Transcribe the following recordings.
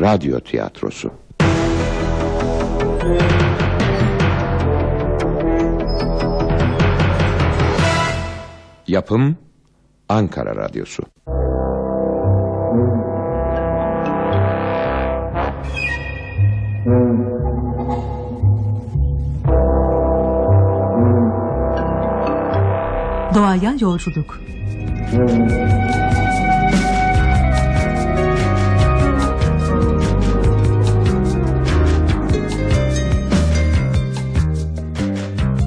radyo tiyatrosu. Yapım Ankara Radyosu. Doğaya yolculuk.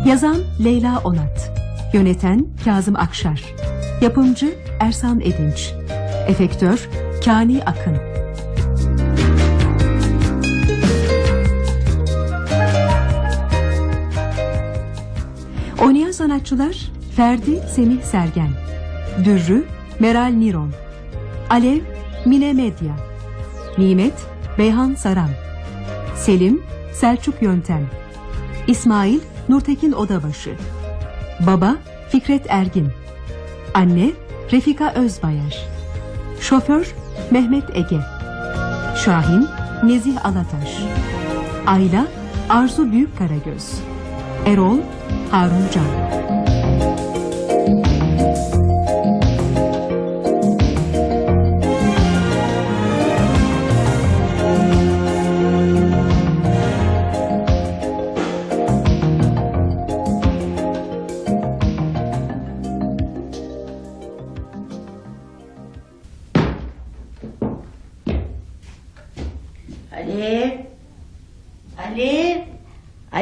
Yazan Leyla Onat. Yöneten Kazım Akşar. Yapımcı Ersan Edinç. Efektör Kani Akın. Oynayan sanatçılar Ferdi Semih Sergen Dürrü Meral Niron Alev Mine Medya Nimet Beyhan Saran Selim Selçuk Yöntem İsmail Nurtekin Odabaşı. Baba Fikret Ergin. Anne Refika Özbayar. Şoför Mehmet Ege. Şahin Nezih Alataş. Ayla Arzu Büyük Karagöz Erol Harun Can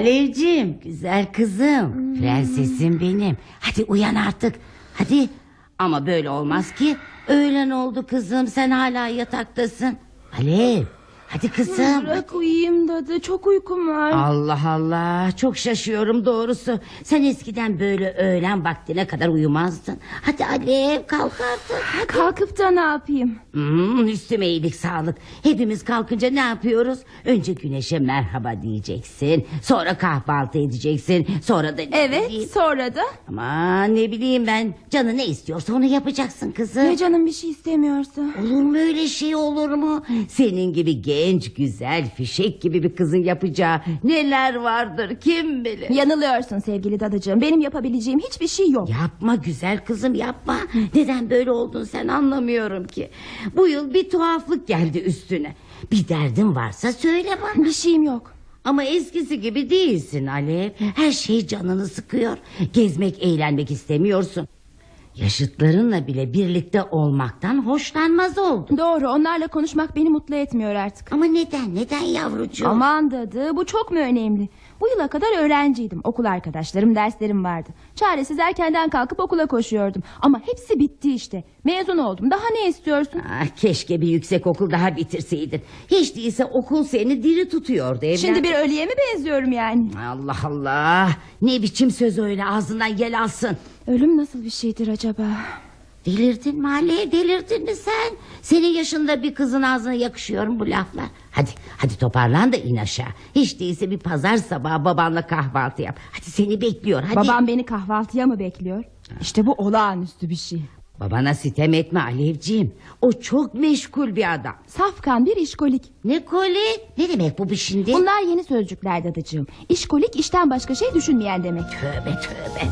Alevciğim güzel kızım. Prensesim benim. Hadi uyan artık. Hadi. Ama böyle olmaz ki. Öğlen oldu kızım sen hala yataktasın. Alev. Hadi kızım. Bırak uyuyayım dadı çok uykum var. Allah Allah çok şaşıyorum doğrusu. Sen eskiden böyle öğlen vaktine kadar uyumazdın. Hadi Alev kalk artık. Hadi. Kalkıp da ne yapayım? Hmm, üstüme iyilik sağlık. Hepimiz kalkınca ne yapıyoruz? Önce güneşe merhaba diyeceksin. Sonra kahvaltı edeceksin. Sonra da... Evet bileyim- sonra da Ama ne bileyim ben. Canı ne istiyorsa onu yapacaksın kızım. ne canım bir şey istemiyorsa. Olur mu öyle şey olur mu? Senin gibi genç, güzel, fişek gibi bir kızın yapacağı neler vardır kim bilir. Yanılıyorsun sevgili dadıcığım. Benim yapabileceğim hiçbir şey yok. Yapma güzel kızım yapma. Neden böyle oldun sen anlamıyorum ki. Bu yıl bir tuhaflık geldi üstüne. Bir derdin varsa söyle bana. Bir şeyim yok. Ama eskisi gibi değilsin Alev. Her şey canını sıkıyor. Gezmek, eğlenmek istemiyorsun. Yaşıtlarınla bile birlikte olmaktan hoşlanmaz oldun. Doğru onlarla konuşmak beni mutlu etmiyor artık. Ama neden, neden yavrucuğum? Aman dadı bu çok mu önemli? Bu yıla kadar öğrenciydim. Okul arkadaşlarım, derslerim vardı. Çaresiz erkenden kalkıp okula koşuyordum. Ama hepsi bitti işte. Mezun oldum. Daha ne istiyorsun? Ah, keşke bir yüksek okul daha bitirseydin. Hiç değilse okul seni diri tutuyordu evlat. Şimdi bir ölüye mi benziyorum yani? Allah Allah. Ne biçim söz öyle ağzından yel alsın. Ölüm nasıl bir şeydir acaba? Delirdin mi Ali? Delirdin mi sen? Senin yaşında bir kızın ağzına yakışıyor mu bu laflar? Hadi hadi toparlan da in aşağı. Hiç değilse bir pazar sabahı babanla kahvaltı yap. Hadi seni bekliyor hadi. Babam beni kahvaltıya mı bekliyor? İşte bu olağanüstü bir şey. Babana sitem etme Alevciğim. O çok meşgul bir adam. Safkan bir işkolik. Ne koli ne demek bu bir şimdi? Bunlar yeni sözcükler dadıcığım. İşkolik işten başka şey düşünmeyen demek. Tövbe tövbe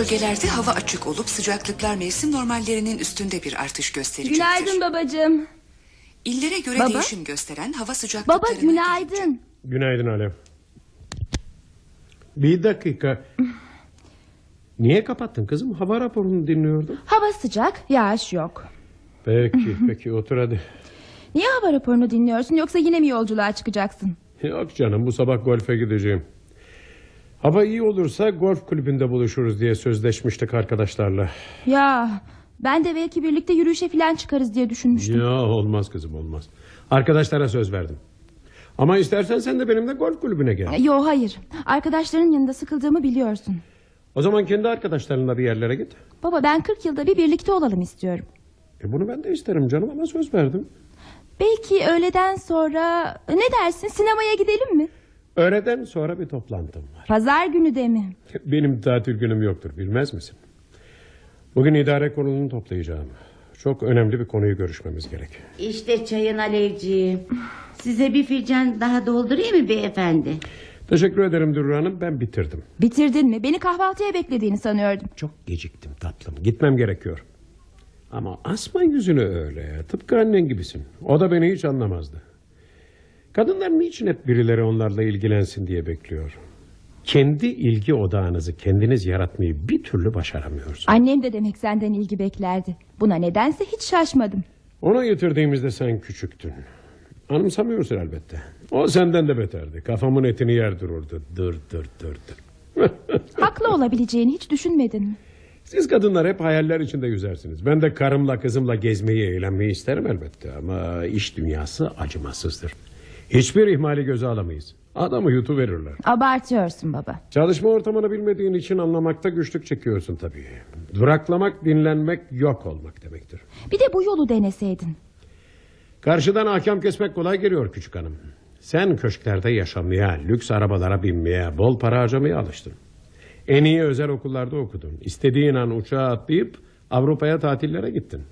bölgelerde hava açık olup sıcaklıklar mevsim normallerinin üstünde bir artış gösterecektir. Günaydın babacığım. İllere göre Baba? değişim gösteren hava Baba sıcaklıklarına günaydın. Günaydın Alev. Bir dakika. Niye kapattın kızım? Hava raporunu dinliyordum. Hava sıcak, yağış yok. Peki peki otur hadi. Niye hava raporunu dinliyorsun yoksa yine mi yolculuğa çıkacaksın? Yok canım bu sabah golfe gideceğim. Hava iyi olursa golf kulübünde buluşuruz diye sözleşmiştik arkadaşlarla. Ya ben de belki birlikte yürüyüşe falan çıkarız diye düşünmüştüm. Ya olmaz kızım olmaz. Arkadaşlara söz verdim. Ama istersen sen de benimle golf kulübüne gel. Yo hayır. Arkadaşların yanında sıkıldığımı biliyorsun. O zaman kendi arkadaşlarınla bir yerlere git. Baba ben 40 yılda bir birlikte olalım istiyorum. E bunu ben de isterim canım ama söz verdim. Belki öğleden sonra ne dersin sinemaya gidelim mi? Öğleden sonra bir toplantım var. Pazar günü de mi? Benim tatil günüm yoktur bilmez misin? Bugün idare kurulunu toplayacağım. Çok önemli bir konuyu görüşmemiz gerek. İşte çayın Alevciğim. Size bir fincan daha doldurayım mı beyefendi? Teşekkür ederim Dürrü Hanım ben bitirdim. Bitirdin mi? Beni kahvaltıya beklediğini sanıyordum. Çok geciktim tatlım gitmem gerekiyor. Ama asma yüzünü öyle tıpkı annen gibisin. O da beni hiç anlamazdı. Kadınlar niçin hep birileri onlarla ilgilensin diye bekliyor. Kendi ilgi odağınızı kendiniz yaratmayı bir türlü başaramıyorsun. Annem de demek senden ilgi beklerdi. Buna nedense hiç şaşmadım. Onu getirdiğimizde sen küçüktün. Anımsamıyorsun elbette. O senden de beterdi. Kafamın etini yer dururdu. Dır dır dır dır. Haklı olabileceğini hiç düşünmedin mi? Siz kadınlar hep hayaller içinde yüzersiniz. Ben de karımla kızımla gezmeyi, eğlenmeyi isterim elbette. Ama iş dünyası acımasızdır. Hiçbir ihmali göze alamayız. Adamı yutuverirler. Abartıyorsun baba. Çalışma ortamını bilmediğin için anlamakta güçlük çekiyorsun tabii. Duraklamak, dinlenmek, yok olmak demektir. Bir de bu yolu deneseydin. Karşıdan ahkam kesmek kolay geliyor küçük hanım. Sen köşklerde yaşamaya, lüks arabalara binmeye, bol para harcamaya alıştın. En iyi özel okullarda okudun. İstediğin an uçağa atlayıp Avrupa'ya tatillere gittin.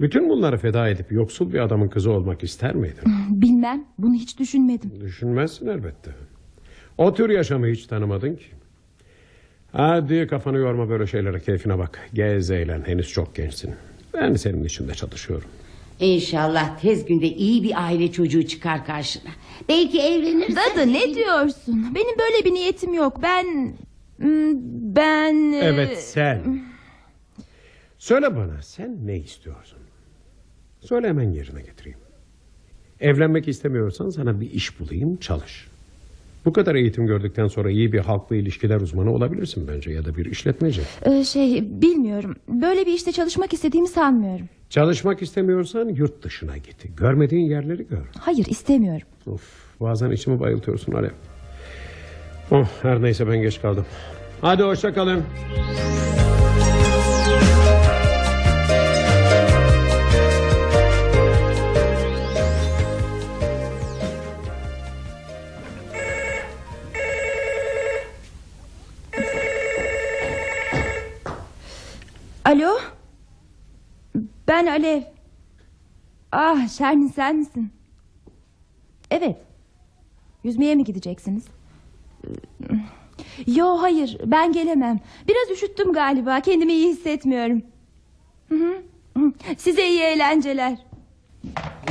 Bütün bunları feda edip yoksul bir adamın kızı olmak ister miydin? Bilmem. Bunu hiç düşünmedim. Düşünmezsin elbette. O tür yaşamı hiç tanımadın ki. Hadi kafanı yorma böyle şeylere keyfine bak. Gez eğlen henüz çok gençsin. Ben senin için de çalışıyorum. İnşallah tez günde iyi bir aile çocuğu çıkar karşına. Belki evlenirsen... Dadı ne diyorsun? Benim böyle bir niyetim yok. Ben... hmm, Ben... e, Evet sen. Söyle bana sen ne istiyorsun? Söyle hemen yerine getireyim. Evlenmek istemiyorsan sana bir iş bulayım çalış. Bu kadar eğitim gördükten sonra iyi bir halkla ilişkiler uzmanı olabilirsin bence ya da bir işletmeci. e, Şey bilmiyorum. Böyle bir işte çalışmak istediğimi sanmıyorum. Çalışmak istemiyorsan yurt dışına git. Görmediğin yerleri gör. Hayır istemiyorum. Of, bazen içimi bayıltıyorsun Alev. Oh, her neyse ben geç kaldım. Hadi hoşça kalın. Ben Alev. Ah Şermin sen misin? Evet. Yüzmeye mi gideceksiniz? Yo hayır ben gelemem. Biraz üşüttüm galiba kendimi iyi hissetmiyorum. Hı. Size iyi eğlenceler.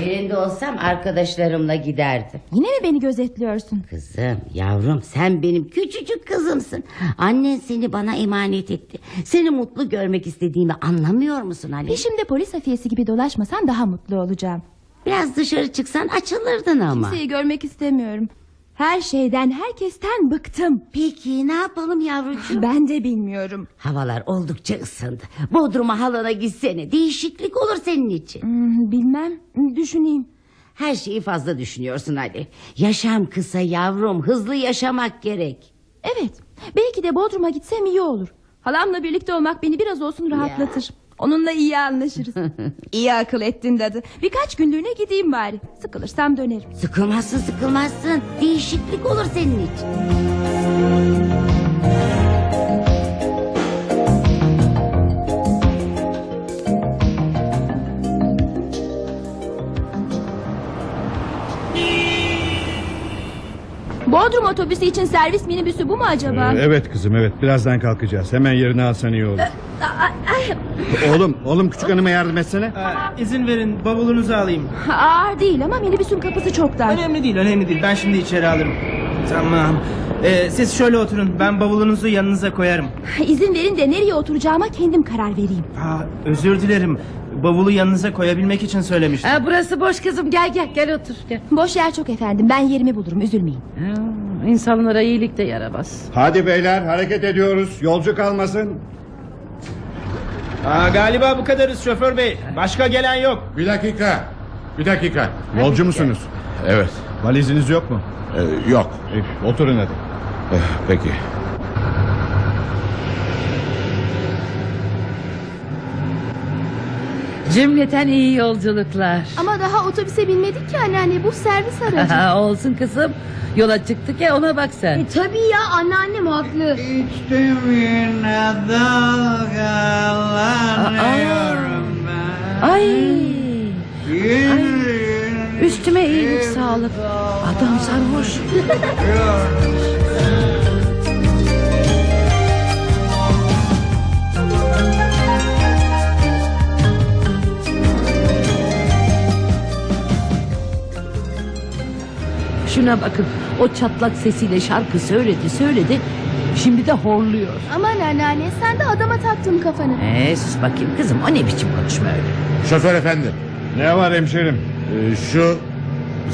Yerinde olsam arkadaşlarımla giderdim. Yine mi beni gözetliyorsun? Kızım yavrum sen benim küçücük kızımsın. Annen seni bana emanet etti. Seni mutlu görmek istediğimi anlamıyor musun Ali? Peşimde polis afiyesi gibi dolaşmasan daha mutlu olacağım. Biraz dışarı çıksan açılırdın ama. Kimseyi görmek istemiyorum. Her şeyden herkesten bıktım. Peki ne yapalım yavrucuğum? Ben de bilmiyorum. Havalar oldukça ısındı. Bodrum'a halana gitsene. Değişiklik olur senin için. Hmm, Bilmem düşüneyim. Her şeyi fazla düşünüyorsun Ali. Yaşam kısa yavrum. Hızlı yaşamak gerek. Evet belki de Bodrum'a gitsem iyi olur. Halamla birlikte olmak beni biraz olsun rahatlatır. Onunla iyi anlaşırız. iyi akıl ettin dadı. Birkaç günlüğüne gideyim bari. Sıkılırsam dönerim. Sıkılmazsın sıkılmazsın. Değişiklik olur senin için. Bodrum otobüsü için servis minibüsü bu mu acaba? Ee, Evet kızım evet birazdan kalkacağız hemen yerine alsan iyi olur Oğlum oğlum küçük hanıma yardım etsene Ee, izin verin bavulunuzu alayım. Ağır değil ama minibüsün kapısı çok dar. Önemli değil önemli değil ben şimdi içeri alırım. Tamam. Ee, siz şöyle oturun ben bavulunuzu yanınıza koyarım. İzin verin de nereye oturacağıma kendim karar vereyim. Aa, özür dilerim. Bavulu yanınıza koyabilmek için söylemiştim. Ha, burası boş kızım gel gel gel otur. Gel. Boş yer çok efendim ben yerimi bulurum üzülmeyin. İnsanlara iyilik de yaramaz. Hadi beyler hareket ediyoruz yolcu kalmasın Aa, galiba bu kadarız şoför bey. Başka gelen yok. Bir dakika. Bir dakika. Yolcu musunuz? Evet. Valiziniz yok mu? Ee, yok. Eh, oturun hadi Eh, peki. Cümleten iyi yolculuklar. Ama daha otobüse binmedik ki anneanne bu servis aracı. Olsun kızım. Yola çıktık ya ona bak sen. e, tabii ya anneannem haklı. Ay. Ay. Üstüme iyilik sağlık. Adam sarhoş. Şuna bakın o çatlak sesiyle şarkı söyledi söyledi şimdi de horluyor. Aman anneanne sen de adama taktın kafanı. Ee, sus bakayım kızım o ne biçim konuşma öyle. Şoför efendi. Ne var hemşerim? e, şu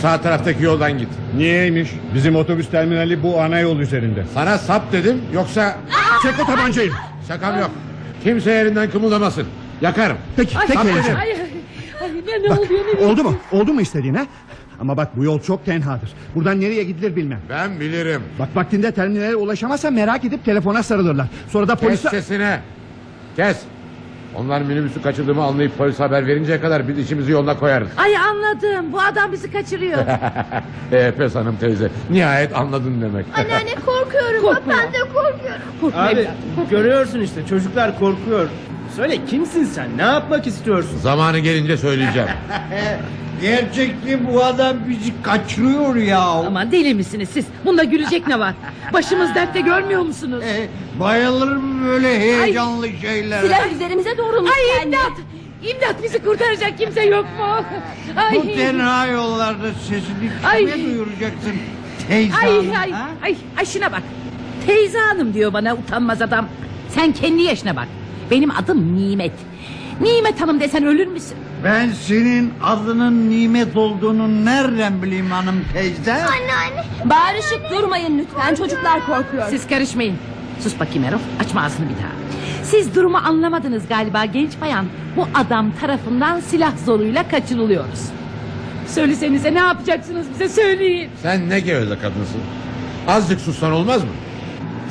sağ taraftaki yoldan git. Niyeymiş? Bizim otobüs terminali bu ana yol üzerinde. Sana sap dedim yoksa Çek o tabancayı. şakam yok. Kimse yerinden kımıldamasın. Yakarım. Peki, peki Sap dedim. hemşerim. Ay, ay, ay, ne, ne oluyor ne Oldu mu? Oldu mu istediğin ha? Ama bak bu yol çok tenhadır. Buradan nereye gidilir bilmem. Ben bilirim. Bak vaktinde terminale ulaşamazsa merak edip telefona sarılırlar. Sonra da Kes polise... sesini. Kes. Onlar minibüsü kaçırdığımı anlayıp polis haber verinceye kadar biz işimizi yoluna koyarız. Ay anladım bu adam bizi kaçırıyor. Ee, Pes Hanım teyze. Nihayet anladın demek. Anneanne korkuyorum. Korkma Ben de korkuyorum. Korkma Abi görüyorsun işte çocuklar korkuyor. Söyle kimsin sen? Ne yapmak istiyorsun? Zamanı gelince söyleyeceğim. Gerçekten bu adam bizi kaçırıyor ya. Aman deli misiniz siz? Bunda gülecek ne var? Başımız dertte görmüyor musunuz? E, bayılırım böyle heyecanlı şeylere. Silah üzerimize doğrulmuş Ay imdat! İmdat bizi kurtaracak kimse yok mu? Ay. Bu tenha yollarda sesini Ay. kime duyuracaksın? Teyze Ay hanım, ay ha? ay ay şuna bak. Teyze hanım diyor bana utanmaz adam. Sen kendi yaşına bak. Benim adım Nimet. Nimet hanım desen ölür müsün? Ben senin adının nimet olduğunu nereden bileyim hanım teyze? Anneanne. Bağırışıp durmayın lütfen çocuklar korkuyor. Siz karışmayın. Sus bakayım Erol. Açma ağzını bir daha. Siz durumu anlamadınız galiba genç bayan. Bu adam tarafından silah zoruyla kaçırılıyoruz. Söylesenize ne yapacaksınız bize söyleyin. Sen ne geveze kadınsın. Azıcık sussan olmaz mı?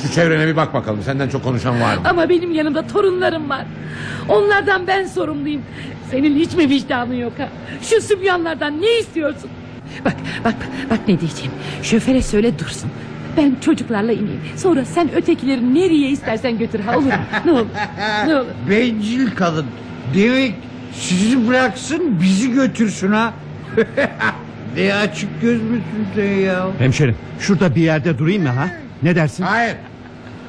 Şu çevrene bir bak bakalım. Senden çok konuşan var mı? Ama benim yanımda torunlarım var. Onlardan ben sorumluyum. Senin hiç mi vicdanın yok ha? Şu sübyanlardan ne istiyorsun? Bak bak bak ne diyeceğim. Şoföre söyle dursun. Ben çocuklarla ineyim. Sonra sen ötekileri nereye istersen götür ha olur mu? Ne olur? Ne olur? Bencil kadın. Demek sizi bıraksın bizi götürsün ha. ne açık göz müsün sen ya? Hemşerim şurada bir yerde durayım mı ha? Ne dersin? Hayır.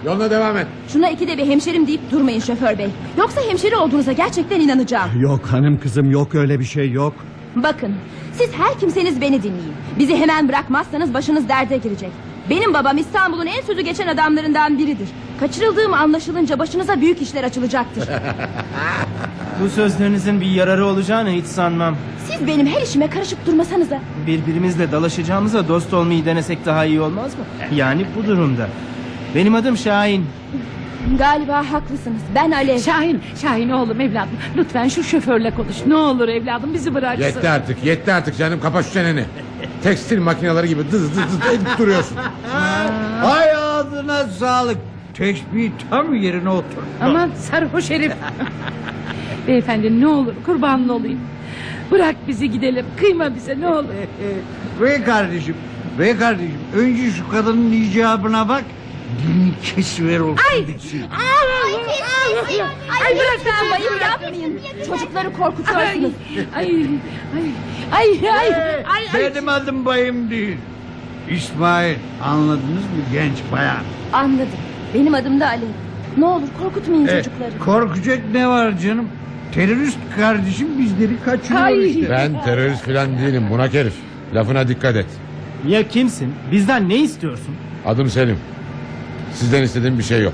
Yoluna devam et. Şuna ikide bir hemşerim deyip durmayın şoför bey. Yoksa hemşeri olduğunuza gerçekten inanacağım. Yok hanım kızım yok öyle bir şey yok. Bakın siz her kimseniz beni dinleyin. Bizi hemen bırakmazsanız başınız derde girecek. Benim babam İstanbul'un en sözü geçen adamlarından biridir. Kaçırıldığım anlaşılınca başınıza büyük işler açılacaktır. Bu sözlerinizin bir yararı olacağını hiç sanmam. Siz benim her işime karışıp durmasanıza. Birbirimizle dalaşacağımıza dost olmayı denesek daha iyi olmaz mı? Yani bu durumda. Benim adım Şahin. Galiba haklısınız. Ben Alev. Şahin, Şahin oğlum evladım. Lütfen şu şoförle konuş. Ne olur evladım bizi bıraksın. Yetti artık. Yetti artık canım. Kapa şu çeneni. Tekstil makineleri gibi dız dız dız edip duruyorsun. Hay ağzına sağlık. Teşbih tam yerine otur. Aman sarhoş herif. Beyefendi ne olur kurbanın olayım. Bırak bizi gidelim. Kıyma bize ne olur. Bey kardeşim, bey kardeşim önce şu kadının icabına bak. Dilini kesiver olsun bitsin. Ay, Ay bırak lütfen bayım yapmayın. Çocukları korkutuyorsunuz. Ay, ay, ay, ay, ay, ay. Benim adım bayım değil. İsmail anladınız mı genç bayan? Anladım. Benim adım da Alev. Ne olur korkutmayın E, çocukları. korkacak ne var canım? Terörist kardeşim bizleri kaçırıyor Ay. işte. Ben terörist falan değilim. Bunak herif. Lafına dikkat et. Ya kimsin? Bizden ne istiyorsun? Adım Selim. Sizden istediğim bir şey yok.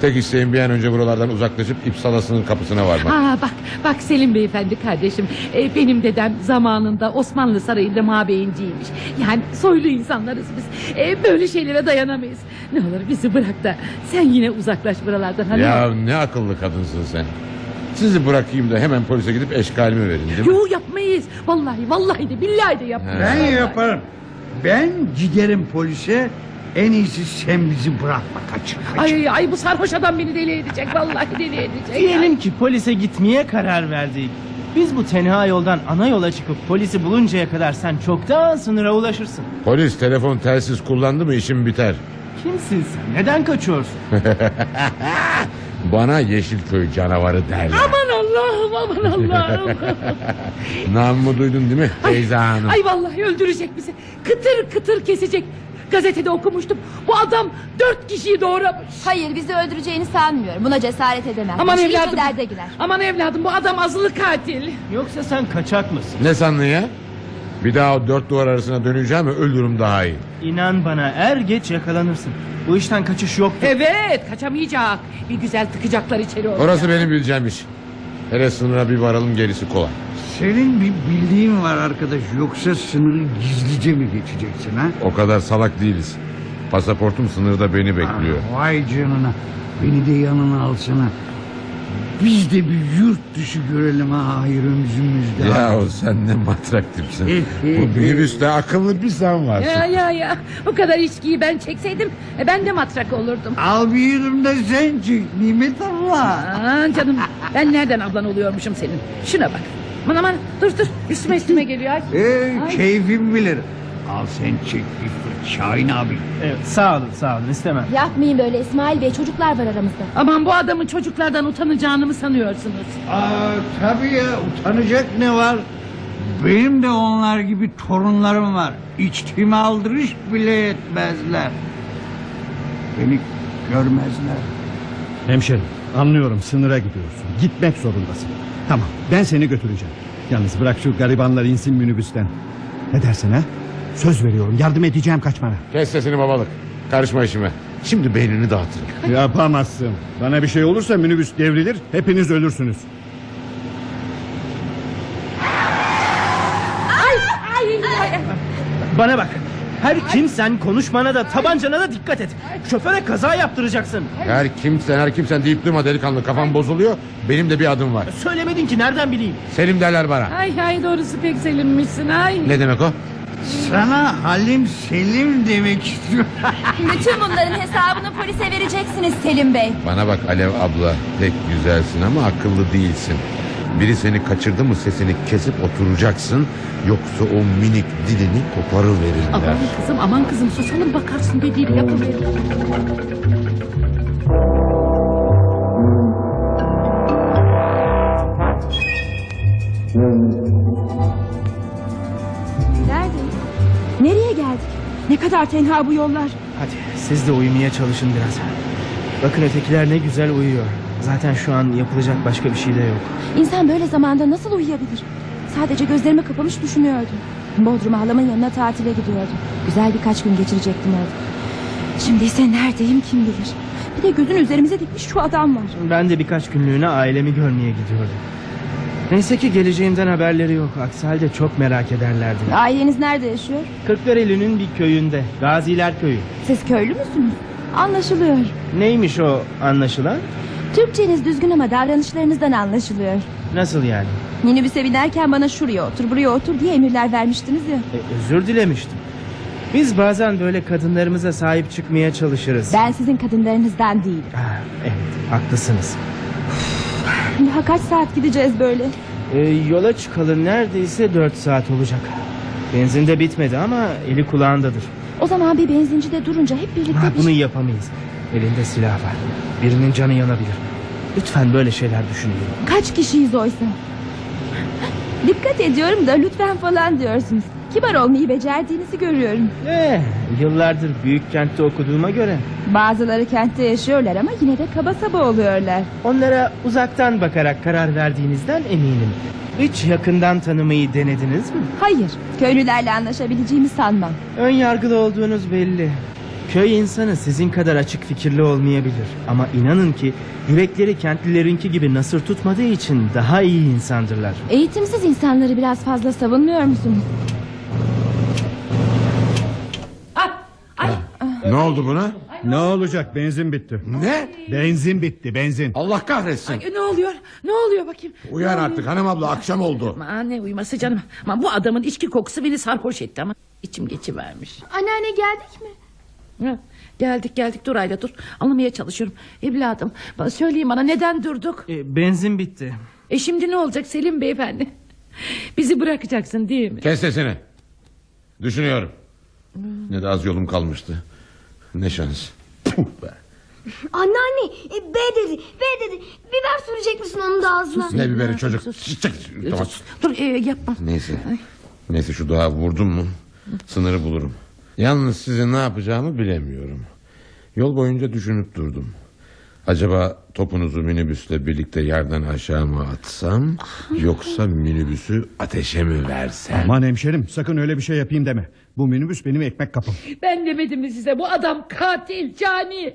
Tek isteğim bir an önce buralardan uzaklaşıp İpsala'sının kapısına varmak. Aa, bak bak Selim beyefendi kardeşim e, benim dedem zamanında Osmanlı Sarayı'nda mabeyinciymiş yani soylu insanlarız biz E, böyle şeylere dayanamayız ne olur bizi bırak da sen yine uzaklaş buralardan hani Ya ne akıllı kadınsın sen. Sizi bırakayım da hemen polise gidip eşkalimi verin değil mi? Yo yapmayız vallahi vallahi de billahi de yapmayız Ben yaparım. Ben giderim polise. En iyisi sen bizi bırakma kaçır kaçır. Ay ay bu sarhoş adam beni deli edecek vallahi deli edecek Diyelim ki polise gitmeye karar verdik. Biz bu tenha yoldan ana yola çıkıp polisi buluncaya kadar sen çoktan sınıra ulaşırsın. Polis telefon telsiz kullandı mı işim biter. Kimsin sen? Neden kaçıyorsun? Bana Yeşilköy canavarı derler. Aman Allah'ım aman Allah'ım. Namımı duydun değil mi Feyza Hanım? Ay vallahi öldürecek bizi. Kıtır kıtır kesecek. Gazetede okumuştum. Bu adam dört kişiyi doğramış. Hayır bizi öldüreceğini sanmıyorum. Buna cesaret edemem. Aman Başka evladım. derde girer. Aman evladım bu adam azılı katil. Yoksa sen kaçak mısın? Ne sandın ya? Bir daha o dört duvar arasına döneceğim ve ölürüm daha iyi. İnan bana er geç yakalanırsın. Bu işten kaçış yok. Evet kaçamayacak. Bir güzel tıkacaklar içeri oraya. Orası benim bileceğim iş. Hele sınıra bir varalım gerisi kolay. Senin bir bildiğin var arkadaş. Yoksa sınırı gizlice mi geçeceksin ha? O kadar salak değiliz. Pasaportum sınırda beni bekliyor. Ah, Vay canına. Beni de yanına alsana. Biz de bir yurt dışı görelim ha hayır ömzümüzde. Ya o sen ne matrak tipsin. Bu minibüste akıllı bir sen varsın. Ya ya ya o kadar içkiyi ben çekseydim e, ben de matrak olurdum. Al bir yudum da sen çek Nimet abla. Aa, canım ben nereden ablan oluyormuşum senin. Şuna bak. Aman aman dur dur üstüme üstüme geliyor. Ay. Ee, Ay. keyfim bilir. Al sen çek bir Şahin abi. Evet, sağ olun sağ olun istemem. Yapmayın böyle İsmail Bey çocuklar var aramızda. Aman bu adamın çocuklardan utanacağını mı sanıyorsunuz? Aa, tabii ya utanacak ne var? Benim de onlar gibi torunlarım var. İçtiğimi aldırış bile etmezler. Beni görmezler. Hemşerim anlıyorum sınıra gidiyorsun. Gitmek zorundasın. Tamam ben seni götüreceğim. Yalnız bırak şu garibanlar insin minibüsten. Ne dersin ha? Söz veriyorum yardım edeceğim kaçmana. Kes sesini babalık. Karışma işime. Şimdi beynini dağıtırım. Yapamazsın. Bana bir şey olursa minibüs devrilir hepiniz ölürsünüz. Bana bak. Her kimsen konuşmana da tabancana da dikkat et. Şoföre kaza yaptıracaksın. Her kimsen her kimsen deyip durma delikanlı. Kafam bozuluyor. Benim de bir adım var. Söylemedin ki nereden bileyim. Selim derler bana. Ay ay doğrusu pek selinmişsin ay. Ne demek o? Sana Halim Selim demek istiyorum. Bütün bunların hesabını polise vereceksiniz Selim Bey. Bana bak Alev abla. Pek güzelsin ama akıllı değilsin. Biri seni kaçırdı mı sesini kesip oturacaksın. Yoksa o minik dilini koparıverirler. Aman kızım aman kızım susalım bakarsın dediğini yapıverir. Neredeyiz? Nereye geldik? Ne kadar tenha bu yollar. Hadi siz de uyumaya çalışın biraz. Bakın ötekiler ne güzel uyuyor. Zaten şu an yapılacak başka bir şey de yok. İnsan böyle zamanda nasıl uyuyabilir? Sadece gözlerimi kapamış düşünüyordum. Bodrum'a halamın yanına tatile gidiyordum. Güzel birkaç gün geçirecektim orada. Şimdi ise neredeyim kim bilir. Bir de gözün üzerimize dikmiş şu adam var. Ben de birkaç günlüğüne ailemi görmeye gidiyordum. Neyse ki geleceğimden haberleri yok. Aksi halde çok merak ederlerdi. Aileniz nerede yaşıyor? Kırklareli'nin bir köyünde. Gaziler Köyü. Siz köylü müsünüz? Anlaşılıyor. Neymiş o anlaşılan? Türkçeniz düzgün ama davranışlarınızdan anlaşılıyor. Nasıl yani? Minibüse binerken bana şuraya otur buraya otur diye emirler vermiştiniz ya. E, özür dilemiştim. Biz bazen böyle kadınlarımıza sahip çıkmaya çalışırız. Ben sizin kadınlarınızdan değilim. Ah, evet haklısınız. Daha kaç saat gideceğiz böyle? E, yola çıkalı neredeyse dört saat olacak. Benzin de bitmedi ama eli kulağındadır. O zaman bir benzincide durunca hep birlikte Ha, bir bunu yapamayız. Elinde silah var. Birinin canı yanabilir. Lütfen böyle şeyler düşünmeyin. Kaç kişiyiz oysa? Dikkat ediyorum da lütfen falan diyorsunuz. Kibar olmayı becerdiğinizi görüyorum. Eh, yıllardır büyük kentte okuduğuma göre Bazıları kentte yaşıyorlar ama yine de kaba saba oluyorlar. onlara uzaktan bakarak karar verdiğinizden eminim. Hiç yakından tanımayı denediniz mi? Hayır, köylülerle anlaşabileceğimi sanmam. Ön yargılı olduğunuz belli. Köy insanı sizin kadar açık fikirli olmayabilir. Ama inanın ki yürekleri kentlilerinki gibi nasır tutmadığı için daha iyi insandırlar. Eğitimsiz insanları biraz fazla savunmuyor musunuz? Ah, ay Ne oldu buna? Ne olacak benzin bitti. Ne? Benzin bitti benzin. Allah kahretsin. ay, ne oluyor? Ne oluyor bakayım? Uyan artık hanım abla akşam oldu. Aman ne uyuması canım. Aman bu adamın içki kokusu beni sarhoş etti ama içim geçivermiş. Anneanne geldik mi? Geldik geldik dur Ayla dur. Anlamaya çalışıyorum. Evladım bana söyleyin bana neden durduk? E, benzin bitti. E şimdi ne olacak Selim beyefendi? Bizi bırakacaksın değil mi? Kes sesini. Düşünüyorum. Ne de az yolum kalmıştı. Ne şans. Puh be. Anneanne e, B dedi B dedi biber sürecek misin onun da ağzına Ne biberi çocuk. Çık, çık. Tamam. Dur e, yapma. Neyse. Neyse şu daha vurdum mu sınırı bulurum. Yalnız size ne yapacağımı bilemiyorum. Yol boyunca düşünüp durdum. Acaba topunuzu minibüsle birlikte yerden aşağı mı atsam yoksa minibüsü ateşe mi versem? Aman hemşerim sakın öyle bir şey yapayım deme. Bu minibüs benim ekmek kapım. Ben demedim mi size bu adam katil cani.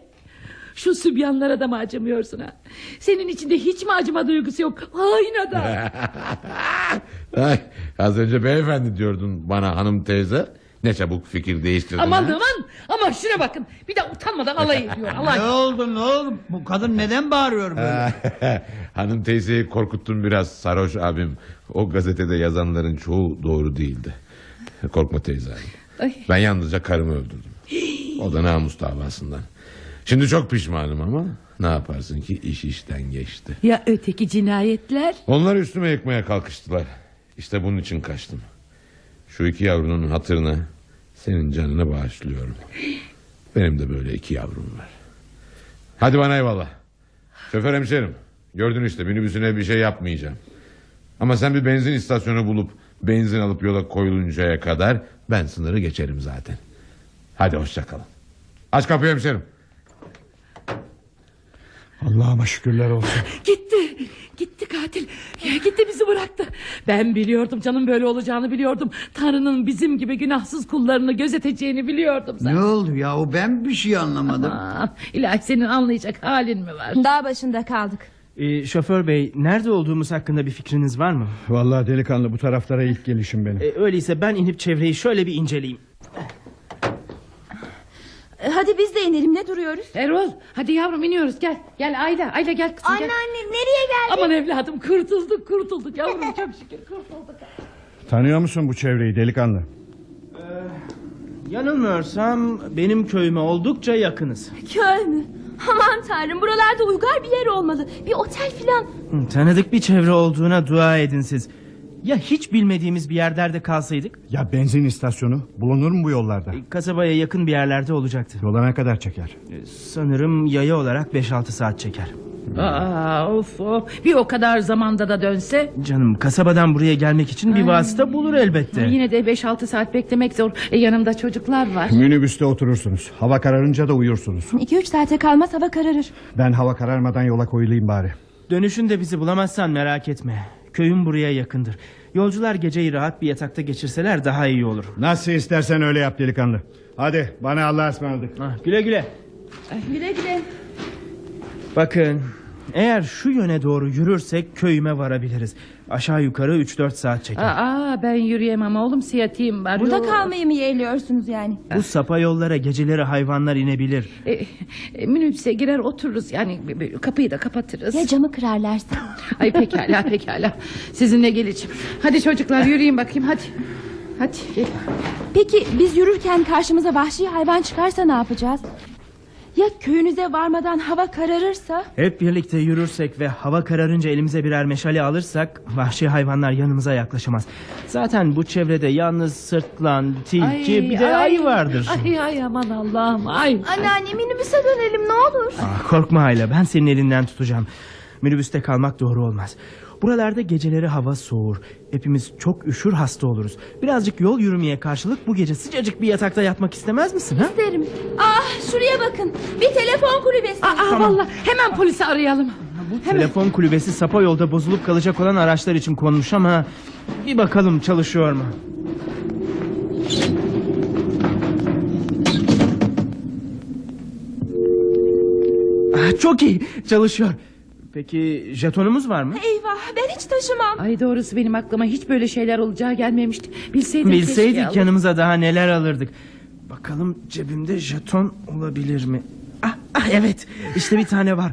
Şu sübyanlara da mı acımıyorsun ha? Senin içinde hiç mi acıma duygusu yok? Hain adam. Ay, az önce beyefendi diyordun bana hanım teyze. Ne çabuk fikir değiştirdin. aman ha? aman aman şuna bakın. Bir de utanmadan alay ediyor. Alay. Ne oldu ne oldu? Bu kadın neden bağırıyor böyle? Hanım teyzeyi korkuttun biraz sarhoş abim. O gazetede yazanların çoğu doğru değildi. Korkma teyze. Ay. Ben yalnızca karımı öldürdüm. O da namus davasından. Şimdi çok pişmanım ama ne yaparsın ki iş işten geçti. Ya öteki cinayetler? Onlar üstüme yıkmaya kalkıştılar. İşte bunun için kaçtım. Şu iki yavrunun hatırına senin canını bağışlıyorum. Benim de böyle iki yavrum var. Hadi bana eyvallah. Şoför hemşerim. Gördün işte minibüsüne bir şey yapmayacağım. Ama sen bir benzin istasyonu bulup benzin alıp yola koyuluncaya kadar ben sınırı geçerim zaten. Hadi hoşça kalın. Aç kapıyı hemşerim. Allah'ıma şükürler olsun. Gitti. Gitti katil. Ya, gitti bizi bıraktı. Ben biliyordum canım böyle olacağını biliyordum. Tanrı'nın bizim gibi günahsız kullarını gözeteceğini biliyordum zaten. Ne oldu yahu ben bir şey anlamadım. Aman, ilahi senin anlayacak halin mi var? Dağ başında kaldık. Ee, şoför bey nerede olduğumuz hakkında bir fikriniz var mı? Vallahi delikanlı bu taraflara ilk gelişim benim. Ee, öyleyse ben inip çevreyi şöyle bir inceleyeyim. E, Hadi biz de inelim ne duruyoruz? Erol hadi yavrum iniyoruz gel. Gel Ayla Ayla gel kızım gel. Anneanne nereye geldin Aman evladım kurtulduk kurtulduk yavrum çok şükür kurtulduk. Tanıyor musun bu çevreyi delikanlı? Yanılmıyorsam benim köyüme oldukça yakınız. Köy mü? Aman tanrım buralarda uygar bir yer olmalı. Bir otel filan. Tanıdık bir çevre olduğuna dua edin siz. Ya hiç bilmediğimiz bir yerlerde kalsaydık? Ya benzin istasyonu bulunur mu bu yollarda? E, Kasabaya yakın bir yerlerde olacaktı. Yola ne kadar çeker? E, Sanırım yaya olarak 5-6 saat çeker. Aa, of of bir o kadar zamanda da dönse. Canım kasabadan buraya gelmek için bir vasıta bulur elbette. Yine de 5-6 saat beklemek zor. E, yanımda çocuklar var. Minibüste oturursunuz. Hava kararınca da uyursunuz. 2-3 saate kalmaz hava kararır. Ben hava kararmadan yola koyulayım bari. Dönüşünde bizi bulamazsan merak etme. Köyüm buraya yakındır. Yolcular geceyi rahat bir yatakta geçirseler daha iyi olur. Nasıl istersen öyle yap delikanlı. Hadi bana Allah'a ısmarladık. Ah, güle güle. Güle güle. Bakın eğer şu yöne doğru yürürsek köyüme varabiliriz. Aşağı yukarı 3-4 saat çeker. Aa, ben yürüyemem oğlum siyatiğim var. Burada kalmayı mı yeğliyorsunuz yani? Bu sapa yollara geceleri hayvanlar inebilir. E, e, minibüse girer otururuz yani kapıyı da kapatırız. Ya camı kırarlarsa? Ay pekala pekala sizinle geleceğim. Hadi çocuklar yürüyün bakayım hadi. Hadi gel. Peki biz yürürken karşımıza vahşi hayvan çıkarsa ne yapacağız? Ya köyünüze varmadan hava kararırsa? Hep birlikte yürürsek ve hava kararınca elimize birer meşale alırsak vahşi hayvanlar yanımıza yaklaşamaz. Zaten bu çevrede yalnız sırtlan, tilki bir de ayı vardır. Ay ay aman Allah'ım ay. Anneanne minibüse dönelim ne olur Ah, korkma Ayla ben senin elinden tutacağım. Minibüste kalmak doğru olmaz. Buralarda geceleri hava soğur. Hepimiz çok üşür hasta oluruz. Birazcık yol yürümeye karşılık bu gece sıcacık bir yatakta yatmak istemez misin? Ha? İsterim. Ah şuraya bakın. Bir telefon kulübesi. Aa, vallahi hemen polisi arayalım. Telefon kulübesi sapa yolda bozulup kalacak olan araçlar için konmuş ama bir bakalım çalışıyor mu? Ah, çok iyi çalışıyor. Peki jetonumuz var mı? Eyvah ben hiç taşımam. Ay doğrusu benim aklıma hiç böyle şeyler olacağı gelmemişti. Bilseydim keşke Bilseydik yanımıza daha neler alırdık. Bakalım cebimde jeton olabilir mi? Ah, ah evet işte bir tane var.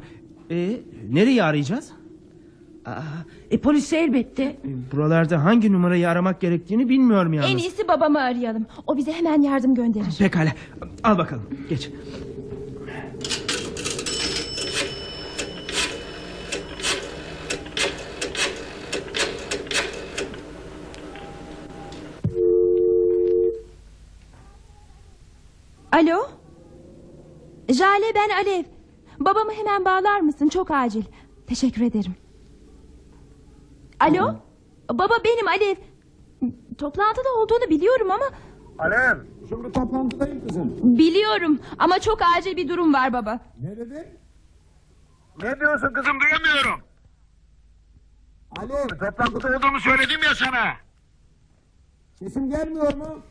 E, nereye arayacağız? Aa, e polisi elbette. E, Buralarda hangi numarayı aramak gerektiğini bilmiyorum yalnız. En iyisi babamı arayalım. O bize hemen yardım gönderir. Pekala al bakalım geç. Alo? Jale ben Alev. Babamı hemen bağlar mısın? Çok acil. Teşekkür ederim. Alo? Baba benim Alev. Toplantıda olduğunu biliyorum ama... Alev şimdi toplantıdayım kızım. Biliyorum ama çok acil bir durum var baba. Ne dedin? Ne diyorsun kızım duyamıyorum. Alev toplantıda olduğumu söyledim ya sana. Sesim gelmiyor mu?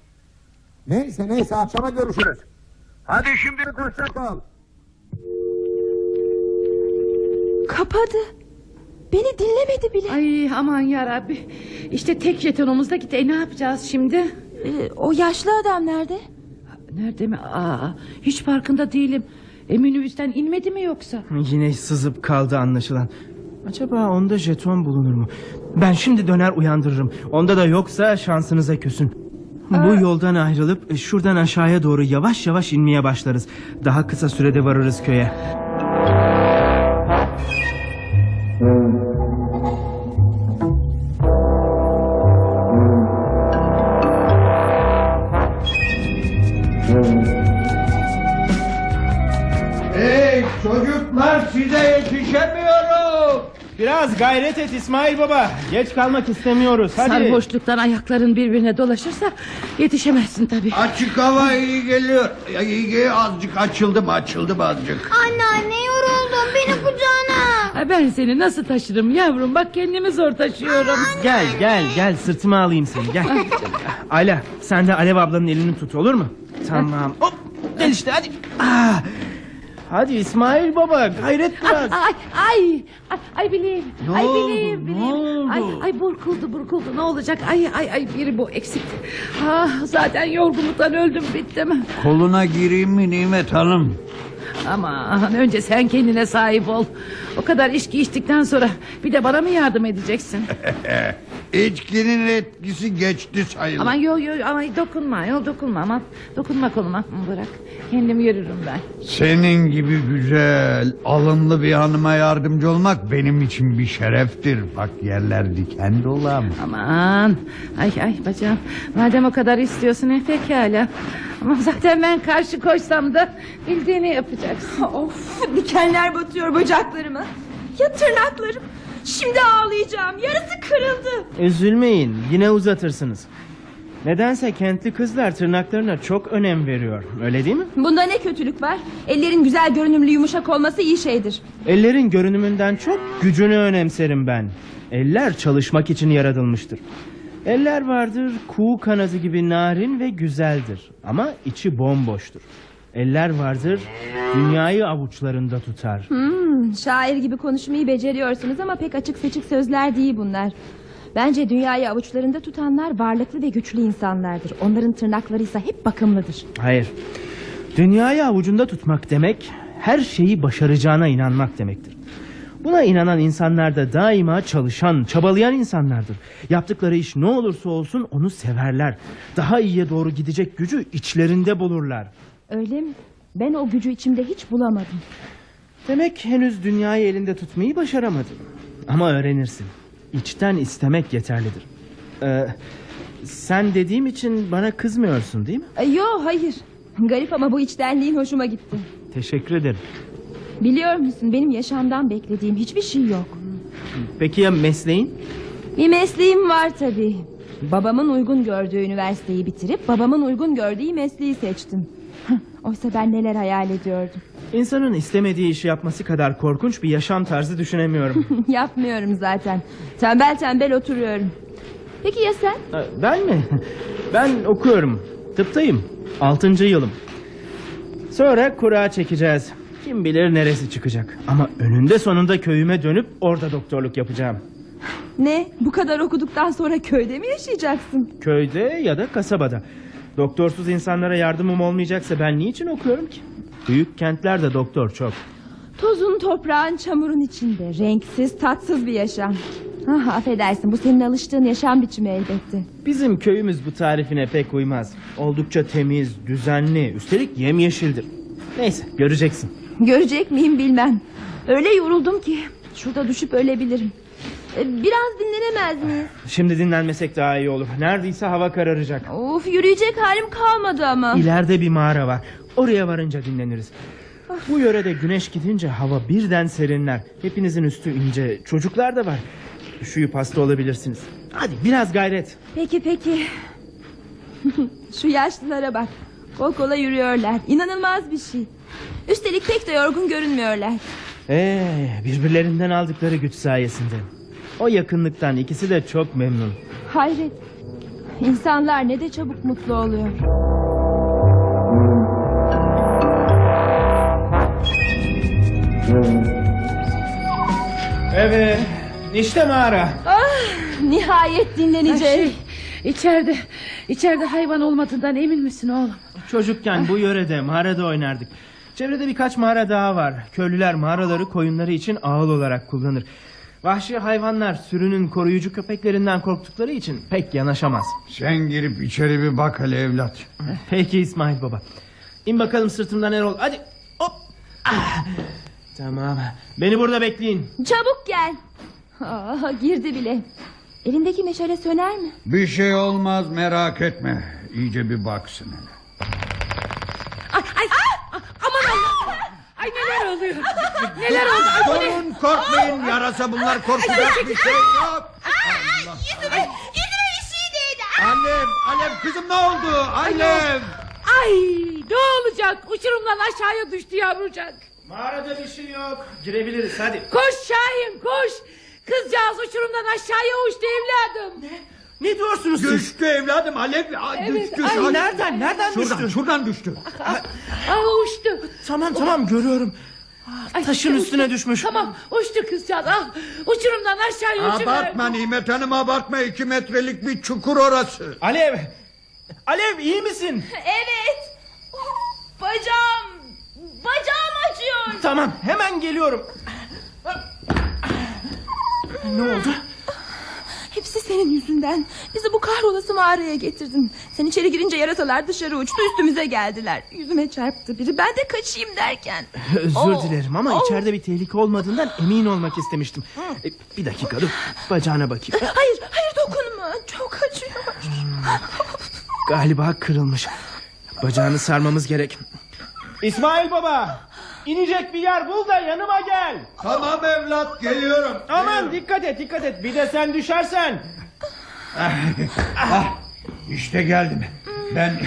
Neyse neyse akşama görüşürüz. Hadi şimdilik hoşça kal. Kapadı. Beni dinlemedi bile. Ay aman ya Rabbi. İşte tek jetonumuz da gitti. E, ne yapacağız şimdi? Ee, o yaşlı adam nerede? Nerede mi? Aa, hiç farkında değilim. E, minibüsten inmedi mi yoksa? Yine sızıp kaldı anlaşılan. Acaba onda jeton bulunur mu? Ben şimdi döner uyandırırım. Onda da yoksa şansınıza küsün. Bu yoldan ayrılıp e, şuradan aşağıya doğru yavaş yavaş inmeye başlarız. Daha kısa sürede varırız köye. Biraz gayret et İsmail Baba. Geç kalmak istemiyoruz. Hadi. Sarhoşluktan ayakların birbirine dolaşırsa yetişemezsin tabii. Açık hava iyi geliyor. Ya, iyi azıcık açıldım açıldım azıcık. Anne anne yoruldum beni kucağına. Ben seni nasıl taşırım yavrum? Bak kendimi zor taşıyorum. Gel gel gel sırtıma alayım seni gel. Ayla sen de Alev ablanın elini tut olur mu? Tamam. Hop gel işte hadi. Ah. Hadi İsmail Baba gayret biraz. Ay ay ay, ay bileyim. Ne ay oldu, bileyim, ne bileyim. oldu? Ay ay burkuldu burkuldu ne olacak? Ay ay ay biri bu eksik. Ah zaten yorgunluktan öldüm bittim. Koluna gireyim mi Nimet Hanım? Aman önce sen kendine sahip ol. O kadar içki içtikten sonra bir de bana mı yardım edeceksin? İçkinin etkisi geçti sayılır. aman yo yo aman dokunma yo dokunma aman dokunma koluma bırak. Kendim yürürüm ben. Senin gibi güzel, alımlı bir hanıma yardımcı olmak benim için bir şereftir. Bak yerler diken dolu ama. Aman ay ay bacağım madem o kadar istiyorsun e, pekala. Ama zaten ben karşı koşsam da bildiğini yapacaksın. Of dikenler batıyor bacaklarıma. Ya tırnaklarım. Şimdi ağlayacağım. Yarısı kırıldı. Üzülmeyin yine uzatırsınız. Nedense kentli kızlar tırnaklarına çok önem veriyor. Öyle değil mi? Bunda ne kötülük var? Ellerin güzel görünümlü yumuşak olması iyi şeydir. Ellerin görünümünden çok gücünü önemserim ben. Eller çalışmak için yaratılmıştır. Eller vardır kuğu kanadı gibi narin ve güzeldir. Ama içi bomboştur. Eller vardır dünyayı avuçlarında tutar. Hmm, şair gibi konuşmayı beceriyorsunuz ama pek açık seçik sözler değil bunlar. Bence dünyayı avuçlarında tutanlar varlıklı ve güçlü insanlardır. Onların tırnakları ise hep bakımlıdır. Hayır. Dünyayı avucunda tutmak demek her şeyi başaracağına inanmak demektir. Buna inanan insanlar da daima çalışan, çabalayan insanlardır. Yaptıkları iş ne olursa olsun onu severler. Daha iyiye doğru gidecek gücü içlerinde bulurlar. Öyle mi? Ben o gücü içimde hiç bulamadım. Demek henüz dünyayı elinde tutmayı başaramadın. Ama öğrenirsin. İçten istemek yeterlidir. Ee, sen dediğim için bana kızmıyorsun değil mi? E, Yo hayır. Garip ama bu içtenliğin hoşuma gitti. Teşekkür ederim. Biliyor musun benim yaşamdan beklediğim hiçbir şey yok. Peki ya mesleğin? Bir mesleğim var tabii. Babamın uygun gördüğü üniversiteyi bitirip babamın uygun gördüğü mesleği seçtim. Oysa ben neler hayal ediyordum. İnsanın istemediği işi yapması kadar korkunç bir yaşam tarzı düşünemiyorum. Yapmıyorum zaten. Tembel tembel oturuyorum. Peki ya sen? Ben mi? Ben okuyorum. Tıptayım. Altıncı yılım. Sonra kura çekeceğiz. Kim bilir neresi çıkacak. Ama önünde sonunda köyüme dönüp orada doktorluk yapacağım. Ne? Bu kadar okuduktan sonra köyde mi yaşayacaksın? Köyde ya da kasabada. Doktorsuz insanlara yardımım olmayacaksa ben niçin okuyorum ki? Büyük kentlerde doktor çok. Tozun, toprağın, çamurun içinde. Renksiz, tatsız bir yaşam. Ah, affedersin bu senin alıştığın yaşam biçimi elbette. Bizim köyümüz bu tarifine pek uymaz. Oldukça temiz, düzenli, üstelik yemyeşildir. Neyse göreceksin. Görecek miyim bilmem. Öyle yoruldum ki şurada düşüp ölebilirim. E, Biraz dinlenemez miyiz? Şimdi dinlenmesek daha iyi olur. Neredeyse hava kararacak. Of yürüyecek halim kalmadı ama. İleride bir mağara var. Oraya varınca dinleniriz. Bu yörede güneş gidince hava birden serinler. Hepinizin üstü ince. Çocuklar da var. Üşüyüp hasta olabilirsiniz. Hadi biraz gayret. Peki peki. Şu yaşlılara bak. Kol kola yürüyorlar. İnanılmaz bir şey. Üstelik pek de yorgun görünmüyorlar. Ee, birbirlerinden aldıkları güç sayesinde. O yakınlıktan ikisi de çok memnun. Hayret. İnsanlar ne de çabuk mutlu oluyor. Evet. İşte mağara. Ah, nihayet dinleneceğiz. Şey, içeride, içeride hayvan olmadığından emin misin oğlum? Çocukken bu yörede mağarada oynardık. Çevrede birkaç mağara daha var. Köylüler mağaraları koyunları için ağıl olarak kullanır. Vahşi hayvanlar sürünün koruyucu köpeklerinden korktukları için pek yanaşamaz. Sen girip içeri bir bak hele evlat. Peki İsmail baba. İn bakalım sırtımdan Erol. Hadi. Hop. Ah. Tamam. Beni burada bekleyin. Çabuk gel. Ah, girdi bile. Elindeki meşale söner mi? Bir şey olmaz merak etme. İyice bir baksın hele. Ay, ay, aman Allah. Ay neler oluyor? Neler oldu? Durun korkmayın yarasa bunlar korkacak bir şey yok. Yüzüme, yüzüme bir şey değdi. Alev, Alev kızım ne oldu? Alev. Ay ne olacak? Uçurumdan aşağıya düştü yavrucak. Mağarada bir şey yok. Girebiliriz hadi. Koş Şahin koş. Kızcağız uçurumdan aşağıya uçtu evladım. Ne? Ne diyorsunuz siz? Düştü evladım Alev. Evet, düştü. ay, Nereden? Nereden Şuradan, düştü? şuradan düştü. Ah uçtu. Tamam tamam görüyorum. Ay, Taşın üstüne düşmüş. Tamam uçtu kızcağız. Ah, uçurumdan aşağıya uçuverdi. Abartma Nimet Hanım abartma. iki metrelik bir çukur orası. Alev. Alev iyi misin? Evet. Bacağım. Bacağım acıyor. Tamam hemen geliyorum. Ne oldu? Hepsi senin yüzünden. Bizi bu kahrolası mağaraya getirdin. Sen içeri girince yarasalar dışarı uçtu üstümüze geldiler. Yüzüme çarptı biri. Ben de kaçayım derken. Özür Oh, dilerim ama oh. içeride bir tehlike olmadığından emin olmak istemiştim. E, bir dakika dur. Bacağına bakayım. Hayır hayır dokunma. Çok acıyor. Galiba kırılmış. Bacağını sarmamız gerek. İsmail baba. İnecek bir yer bul da yanıma gel. Tamam evlat geliyorum. Aman dikkat et dikkat et. Bir de sen düşersen. Ah, işte geldim. Ben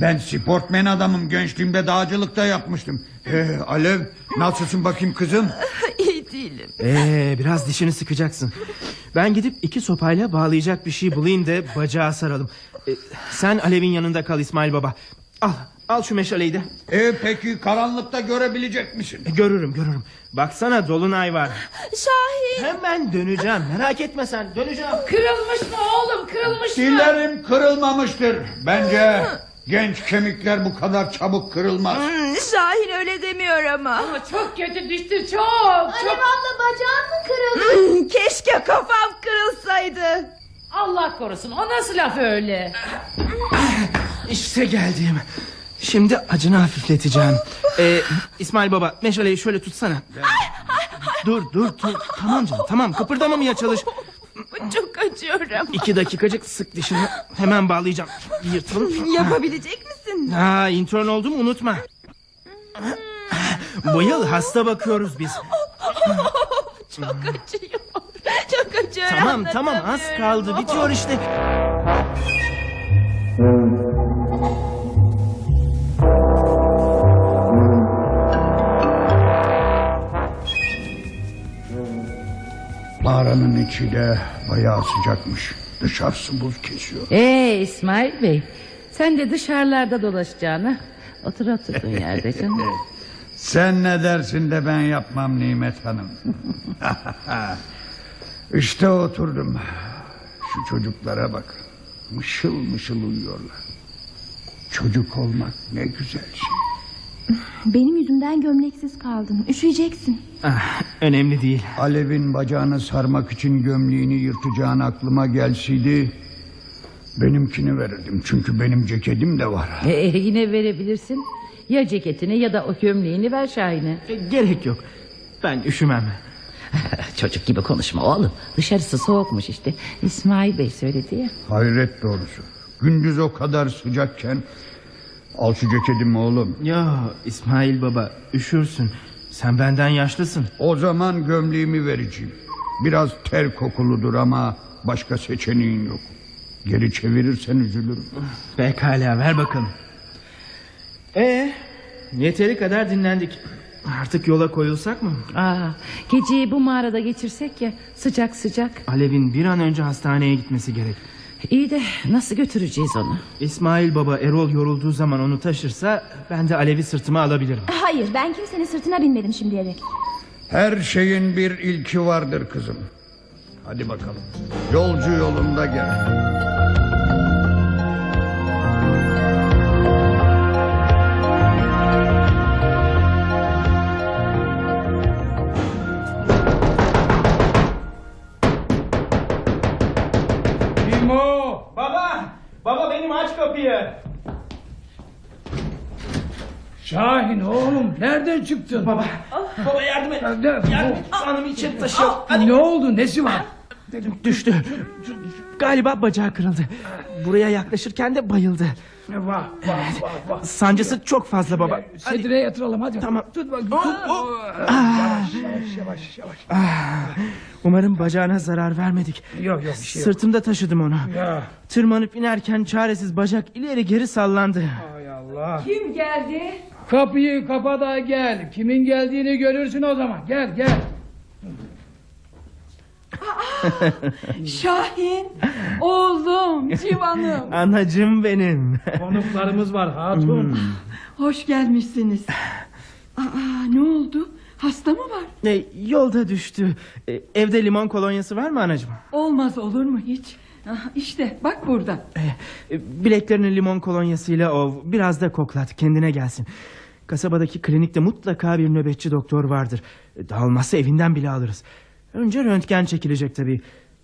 ben sportmen adamım. Gençliğimde dağcılıkta yapmıştım. Ee, Alev nasılsın bakayım kızım? İyi değilim. Ee, biraz dişini sıkacaksın. Ben gidip iki sopayla bağlayacak bir şey bulayım da bacağı saralım. Ee, sen Alev'in yanında kal İsmail baba. Al al şu meşaleyi de. Ee, peki karanlıkta görebilecek misin? E, görürüm görürüm. Baksana dolunay var. Şahin. Hemen döneceğim. Merak etme sen. Döneceğim. Kırılmış mı oğlum kırılmış mı? Dillerim kırılmamıştır. Bence genç kemikler bu kadar çabuk kırılmaz. Hmm, Şahin öyle demiyor ama. Ama çok kötü düştü çok. Çok. abla bacağın mı kırıldı? Hmm, Keşke kafam kırılsaydı. Allah korusun o nasıl laf öyle? İşte geldim. Şimdi acını hafifleteceğim. Ee, İsmail baba meşaleyi şöyle tutsana. Dur dur dur. Tamam canım tamam kıpırdamamaya çalış. Çok acıyorum. İki dakikacık sık dişini hemen bağlayacağım. Yırtalım. Yapabilecek misin? Ha, intern oldum unutma. Bu yıl hasta bakıyoruz biz. Çok acıyor. Çok acıyor. Tamam tamam az kaldı bitiyor işte. Mağaranın içi de bayağı sıcakmış. Dışarısı buz kesiyor. Ee İsmail Bey sen de dışarılarda dolaşacağına otur oturduğun yerde canım. Sen ne dersin de ben yapmam Nimet Hanım. işte oturdum. Şu çocuklara bak. Mışıl mışıl uyuyorlar. Çocuk olmak ne güzel şey. Benim yüzümden gömleksiz kaldın. Üşüyeceksin. Ah, önemli değil. Alev'in bacağını sarmak için gömleğini yırtacağın aklıma gelseydi... ...benimkini verirdim. Çünkü benim ceketim de var. Ee, yine verebilirsin. Ya ceketini ya da o gömleğini ver Şahin'e. E, gerek yok. Ben üşümem. Çocuk gibi konuşma oğlum. Dışarısı soğukmuş işte. İsmail Bey söyledi ya. Hayret doğrusu. Gündüz o kadar sıcakken... Al şu ceketimi oğlum. Ya İsmail baba üşürsün. Sen benden yaşlısın. O zaman gömleğimi vereceğim. Biraz ter kokuludur ama başka seçeneğin yok. Geri çevirirsen üzülürüm. Pekala ver bakalım. Ee, yeteri kadar dinlendik. Artık yola koyulsak mı? Aa, geceyi bu mağarada geçirsek ya sıcak sıcak. Alev'in bir an önce hastaneye gitmesi gerek. İyi de nasıl götüreceğiz onu? İsmail baba Erol yorulduğu zaman onu taşırsa ben de Alev'i sırtıma alabilirim. Hayır ben kimsenin sırtına binmedim şimdiye dek. Her şeyin bir ilki vardır kızım. Hadi bakalım. Yolcu yolunda gel. Kapıyı. Şahin oğlum nereden çıktın? Baba. Baba yardım et. Ne, Yardım et. Hanımı içeri taşıyalım. Hadi. Ne oldu nesi var? Düştü. Galiba bacağı kırıldı. Buraya yaklaşırken de bayıldı. Vah vah vah vah. Sancısı çok fazla baba. Sedire yatıralım hadi. Tamam. Tut bak. Tut. Yavaş yavaş yavaş yavaş. Ah, Umarım bacağına zarar vermedik. Yok yok bir şey yok. Sırtımda taşıdım onu. Ya. Tırmanıp inerken çaresiz bacak ileri geri sallandı. Hay Allah. Kim geldi? Kapıyı kapa da gel. Kimin geldiğini görürsün o zaman. Gel gel. Şahin. Oğlum. Civanım. Anacım benim. Konuklarımız var hatun. Hoş gelmişsiniz. Aa, ne oldu? Hasta mı var? E, yolda düştü. E, evde limon kolonyası var mı anacığım? Olmaz olur mu hiç? Ah, işte bak burada. E, bileklerini limon kolonyasıyla ov. Biraz da koklat kendine gelsin. Kasabadaki klinikte mutlaka bir nöbetçi doktor vardır. E, Daha olmazsa evinden bile alırız. Önce röntgen çekilecek tabii.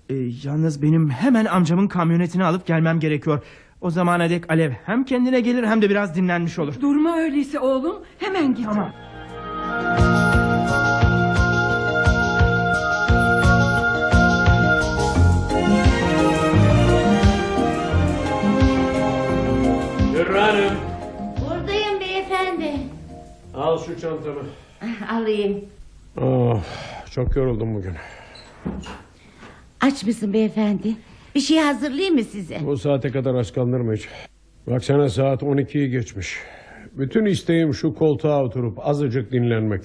E, yalnız benim hemen amcamın kamyonetini alıp gelmem gerekiyor. O zamana dek Alev hem kendine gelir hem de biraz dinlenmiş olur. Durma öyleyse oğlum. Hemen git. Tamam. Yürü hanım. Buradayım beyefendi. Al şu çantamı. Alayım. Oh, çok yoruldum bugün. Aç mısın beyefendi? Bir şey hazırlayayım mı size? Bu saate kadar aç kalınır mı hiç? Baksana saat 12'yi geçmiş. Bütün isteğim şu koltuğa oturup azıcık dinlenmek.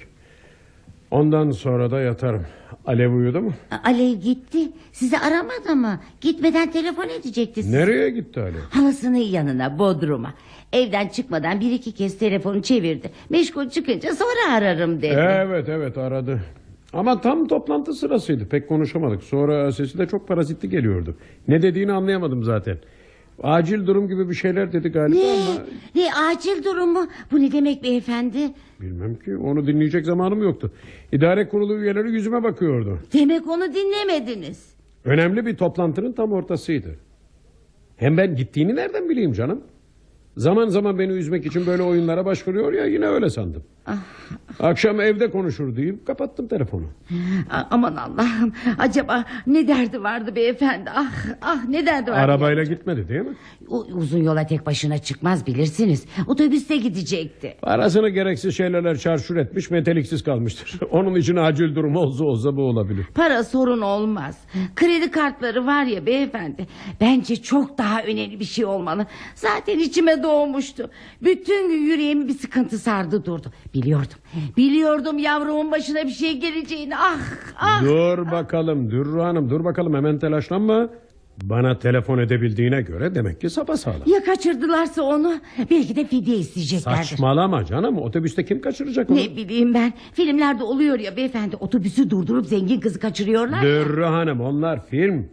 Ondan sonra da yatarım. Alev uyudu mu? Alev gitti. Sizi aramadı mı? Gitmeden telefon edecekti size. Nereye gitti Alev? Halasının yanına Bodrum'a. Evden çıkmadan bir iki kez telefonu çevirdi. Meşgul çıkınca sonra ararım dedi. Evet evet aradı. Ama tam toplantı sırasıydı. Pek konuşamadık. Sonra sesi de çok parazitli geliyordu. Ne dediğini anlayamadım zaten. Acil durum gibi bir şeyler dedi galiba Ne? ama... Ne acil durum mu? Bu ne demek beyefendi? Bilmem ki onu dinleyecek zamanım yoktu. İdare kurulu üyeleri yüzüme bakıyordu. Demek onu dinlemediniz. Önemli bir toplantının tam ortasıydı. Hem ben gittiğini nereden bileyim canım? Zaman zaman beni üzmek için böyle oyunlara başvuruyor ya yine öyle sandım. Akşam evde konuşur deyip kapattım telefonu. A- aman Allah'ım. Acaba ne derdi vardı beyefendi? Ah ah ne derdi vardı? Arabayla gitmedi değil mi? Uzun yola tek başına çıkmaz bilirsiniz. Otobüste gidecekti. Parasını gereksiz şeylerle çarşur etmiş meteliksiz kalmıştır. Onun için acil durum olsa olsa bu olabilir. Para sorun olmaz. Kredi kartları var ya beyefendi. Bence çok daha önemli bir şey olmalı. Zaten içime doğmuştu. Bütün gün yüreğimi bir sıkıntı sardı durdu. Biliyordum. Biliyordum yavrumun başına bir şey geleceğini. Ah ah. Dur bakalım Dürru Hanım dur bakalım hemen telaşlanma. Bana telefon edebildiğine göre demek ki sapasağlam. Ya kaçırdılarsa onu? Belki de fidye isteyeceklerdir. Saçmalama canım otobüste kim kaçıracak onu? Ne bileyim ben. Filmlerde oluyor ya beyefendi. Otobüsü durdurup zengin kızı kaçırıyorlar. ya. Dürrü Hanım onlar film.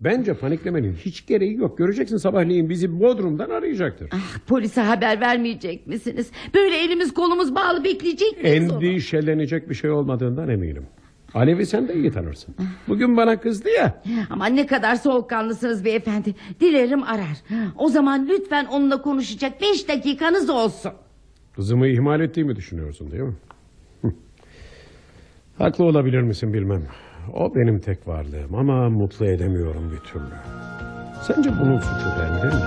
Bence paniklemenin hiç gereği yok. Göreceksin sabahleyin bizi Bodrum'dan arayacaktır. Ah, polise haber vermeyecek misiniz? Böyle elimiz kolumuz bağlı bekleyecek miyiz onu? Endişelenecek bir şey olmadığından eminim. Alev'i sen de iyi tanırsın. Bugün bana kızdı ya. Ama ne kadar soğukkanlısınız beyefendi. Dilerim arar. O zaman lütfen onunla konuşacak beş dakikanız olsun. Kızımı ihmal ettiğimi düşünüyorsun değil mi? Haklı olabilir misin bilmem. O benim tek varlığım ama mutlu edemiyorum bir türlü. Sence bunun suçu bende mi?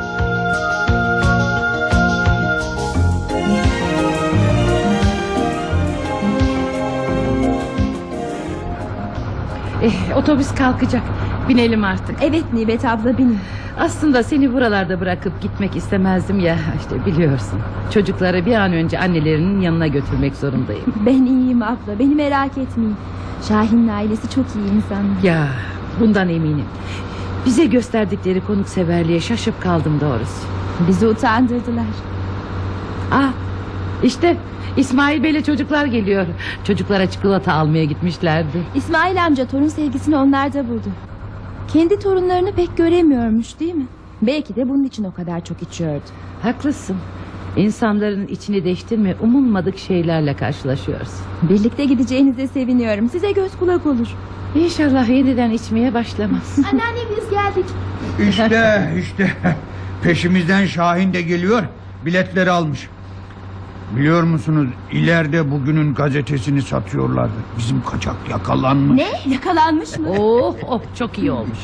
Eh, otobüs kalkacak. Binelim artık. Evet Nimet abla benim. Aslında seni buralarda bırakıp gitmek istemezdim ya işte biliyorsun. Çocukları bir an önce annelerinin yanına götürmek zorundayım. Ben iyiyim abla beni merak etmeyin. Şahin'in ailesi çok iyi insanlar. Ya bundan eminim. Bize gösterdikleri konukseverliğe şaşıp kaldım doğrusu. Bizi utandırdılar. Ah işte İsmail Bey'le çocuklar geliyor. Çocuklara çikolata almaya gitmişlerdi. İsmail amca torun sevgisini onlarda buldu. Kendi torunlarını pek göremiyormuş değil mi? Belki de bunun için o kadar çok içiyordu. Haklısın. İnsanların içini değiştirme umulmadık şeylerle karşılaşıyoruz. Birlikte gideceğinize seviniyorum. Size göz kulak olur. İnşallah yeniden içmeye başlamaz. Anneanne biz geldik. İşte işte peşimizden Şahin de geliyor. Biletleri almış. Biliyor musunuz ileride bugünün gazetesini satıyorlardı. Bizim kaçak yakalanmış. Ne? Yakalanmış mı? oh oh çok iyi olmuş.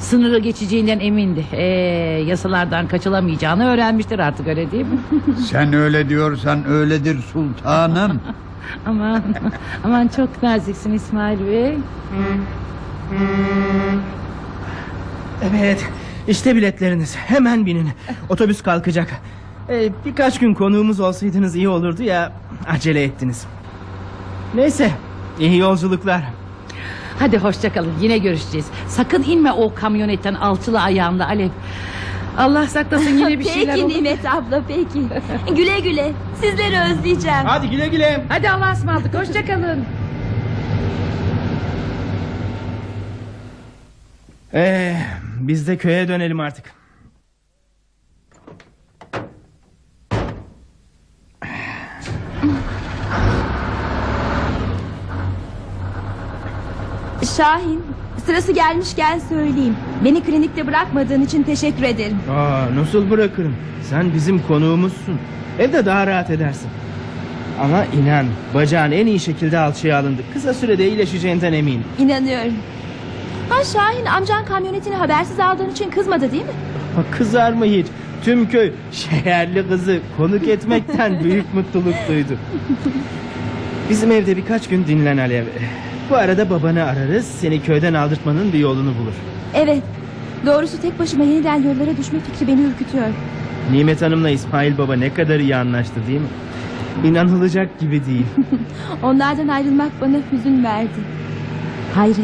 Sınırı geçeceğinden emindi. Ee, yasalardan kaçılamayacağını öğrenmiştir artık öyle değil mi? Sen öyle diyorsan öyledir sultanım. aman aman çok naziksin İsmail Bey. Evet işte biletleriniz hemen binin Otobüs kalkacak Ee, Birkaç gün konuğumuz olsaydınız iyi olurdu ya Acele ettiniz Neyse iyi yolculuklar Hadi hoşça kalın yine görüşeceğiz. Sakın inme o kamyonetten alçılı ayağında Alev. Allah saklasın yine bir şeyler peki olur. Nimet abla peki. güle güle. Sizleri özleyeceğim. Hadi güle güle. Hadi Allah'a ısmarladık hoşça kalın. Ee, biz de köye dönelim artık Şahin sırası gelmişken söyleyeyim. Beni klinikte bırakmadığın için teşekkür ederim. Aa, Nasıl bırakırım Sen bizim konuğumuzsun Evde daha rahat edersin Ama inan bacağın en iyi şekilde alçıya alındı Kısa sürede iyileşeceğinden eminim İnanıyorum. Ha Şahin amcan kamyonetini habersiz aldığın için kızmadı değil mi? Ha, Kızar mı hiç? Tüm köy şehirli kızı konuk etmekten büyük mutluluk duydu. Bizim evde birkaç gün dinlen Alev. Bu arada babanı ararız. Seni köyden aldırtmanın bir yolunu bulur. Evet. Doğrusu tek başıma yeniden yollara düşme fikri beni ürkütüyor. Nimet Hanım'la İsmail Baba ne kadar iyi anlaştı değil mi? İnanılacak gibi değil. Onlardan ayrılmak bana hüzün verdi. Hayret.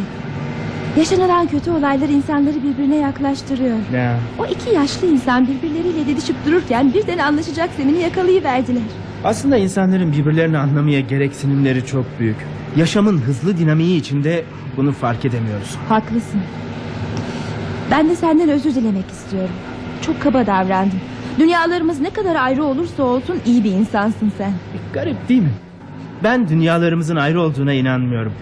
Yaşanılan kötü olaylar insanları birbirine yaklaştırıyor. Ya. O iki yaşlı insan birbirleriyle didişip dururken birden anlaşacak zemini yakalayıverdiler. Aslında insanların birbirlerini anlamaya gereksinimleri çok büyük. Yaşamın hızlı dinamiği içinde bunu fark edemiyoruz. Haklısın. Ben de senden özür dilemek istiyorum. Çok kaba davrandım. Dünyalarımız ne kadar ayrı olursa olsun iyi bir insansın sen. Garip değil mi? Ben dünyalarımızın ayrı olduğuna inanmıyorum.